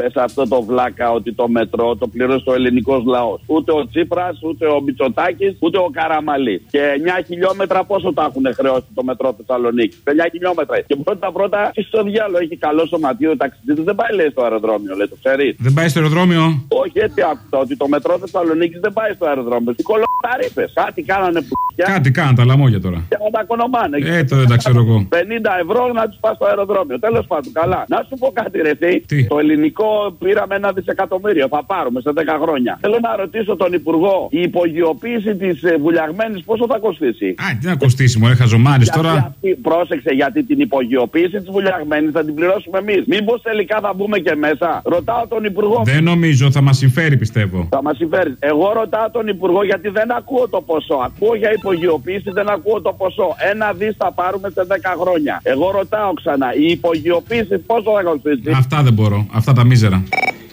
Πες αυτό το βλάκα ότι το μετρό το πλήρωσε ο ελληνικός λαός. Ούτε ο Τσίπρας, ούτε ο Μητσοτάκης, ούτε ο Καραμαλής. Και 9 χιλιόμετρα πόσο τα έχουν χρεώσει το μετρό Θεσσαλονίκη; 9 χιλιόμετρα. Και πρώτα πρώτα τι στο διάλογο έχει καλό σωματείο ταξιδί. Δεν πάει λέει στο αεροδρόμιο, λέει το ξέρεις. Δεν πάει στο αεροδρόμιο; Όχι, έτσι άκουσα ότι το μετρό Θεσσαλονίκης δεν πάει στο αεροδρόμιο. Τι κολοταρήφε. Κάτι κάνανε που. Κάτι κάνουν τα λαμόγια τώρα. Και να τα κονομάνε. Ε, το δεν τα ξέρω εγώ. 50 ευρώ να τους πας στο αεροδρόμιο. Τέλος πάντων, καλά. Να σου πω κάτι, ρε τι; Το ελληνικό πήραμε ένα δισεκατομμύριο. Θα πάρουμε σε 10 χρόνια. Θέλω να ρωτήσω τον Υπουργό, η υπογειοποίηση της βουλιαγμένης πόσο θα κοστίσει; Α, τι να κοστίσει, μου, χαζομάρι Γιατί τώρα. αυτή- πρόσεξε, γιατί την υπογειοποίηση της βουλιαγμένης θα την πληρώσουμε εμείς. Μήπως τελικά θα μπούμε και μέσα; Ρωτάω τον Υπουργό. Δεν νομίζω, θα μας συμφέρει πιστεύω. Θα μας συμφέρει. Εγώ ρωτάω τον Υπουργό γιατί δεν ακούω το ποσό. Ακούω για υπογειοποίηση, δεν ακούω το ποσό. Ένα δις θα πάρουμε σε 10 χρόνια. Εγώ ρωτάω ξανά, η υπογειοποίηση πόσο θα κοστίσει; Αυτά δεν μπορώ. Αυτά τα Miserável.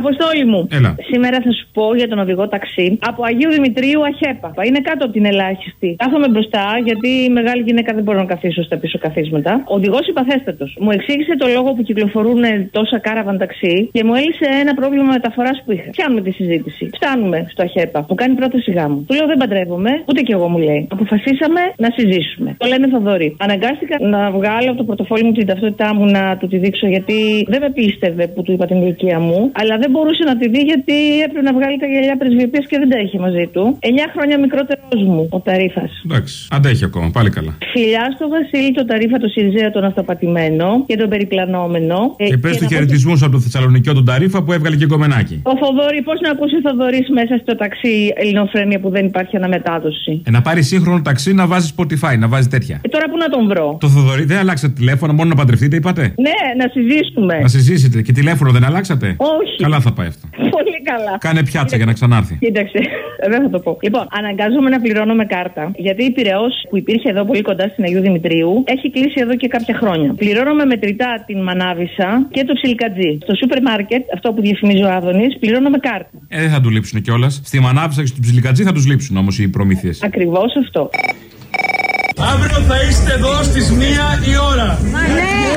Αποστόλη μου. Έλα. Σήμερα θα σου πω για τον οδηγό ταξί από Αγίου Δημητρίου Αχέπα. Είναι κάτω από την ελάχιστη. Κάθομαι μπροστά γιατί η μεγάλη γυναίκα δεν μπορώ να καθίσω στα πίσω καθίσματα. Ο οδηγός υπαθέστατος μου εξήγησε το λόγο που κυκλοφορούν τόσα κάραβαν ταξί και μου έλυσε ένα πρόβλημα μεταφοράς που είχα. Πιάνουμε τη συζήτηση. Φτάνουμε στο Αχέπα. Μου κάνει πρόταση γάμου. Του λέω δεν παντρεύομαι, ούτε κι εγώ μου λέει. Αποφασίσαμε να συζήσουμε. Το λένε Θοδωρή. Αναγκάστηκα να βγάλω από το πορτοφόλι μου την ταυτότητά μου να του τη δείξω γιατί δεν με πίστευε που του είπα την ηλικία μου. Αλλά δεν μπορούσε να τη δει γιατί έπρεπε να βγάλει τα γυαλιά πρεσβειοποίηση και δεν τα είχε μαζί του. 9 χρόνια μικρότερος μου ο Ταρίφας. Εντάξει, αντέχει ακόμα, πάλι καλά. Φιλιά στο Βασίλη, το Ταρίφα, το Σιριζέα, τον αυτοπατημένο και τον περιπλανόμενο. Ε, Και πες και του να πω- χαιρετισμούς από το Θεσσαλονικιό τον Ταρίφα που έβγαλε και κομμενάκι. Ο Θοδωρή, πώς να ακούσει ο Θοδωρής μέσα στο ταξί ελληνοφρένεια που δεν υπάρχει αναμετάδοση; Ε, να πάρει σύγχρονο ταξί να βάζει Spotify, να βάζει τέτοια. Ε, τώρα πού να τον βρω; Το Θοδωρή δεν αλλάξατε τηλέφωνο, μόνο να παντρευτείτε, είπατε; Ναι, να συζήσουμε. Να συζήσετε. Και τηλέφωνο δεν αλλάξατε. Όχι. Καλά θα πάει αυτό. Πολύ καλά. Κάνε πιάτσα για να ξανάρθει. Κοίταξε, ε, δεν θα το πω. Λοιπόν, αναγκάζομαι να πληρώνω με κάρτα. Γιατί η Πυραιός που υπήρχε εδώ πολύ κοντά στην Αγίου Δημητρίου έχει κλείσει εδώ και κάποια χρόνια. Πληρώνω με μετρητά την Μανάβησα και το ψιλικατζί. Στο σούπερ μάρκετ, αυτό που διαφημίζει ο Άδωνης, πληρώνω με κάρτα. Ε, δεν θα του λείψουν κιόλας. Στη Μανάβησα και στο Ψιλικατζή θα τους λείψουν όμως οι προμήθειες. Ακριβώς αυτό. Αύριο θα είστε εδώ στις μία η ώρα. Ναι.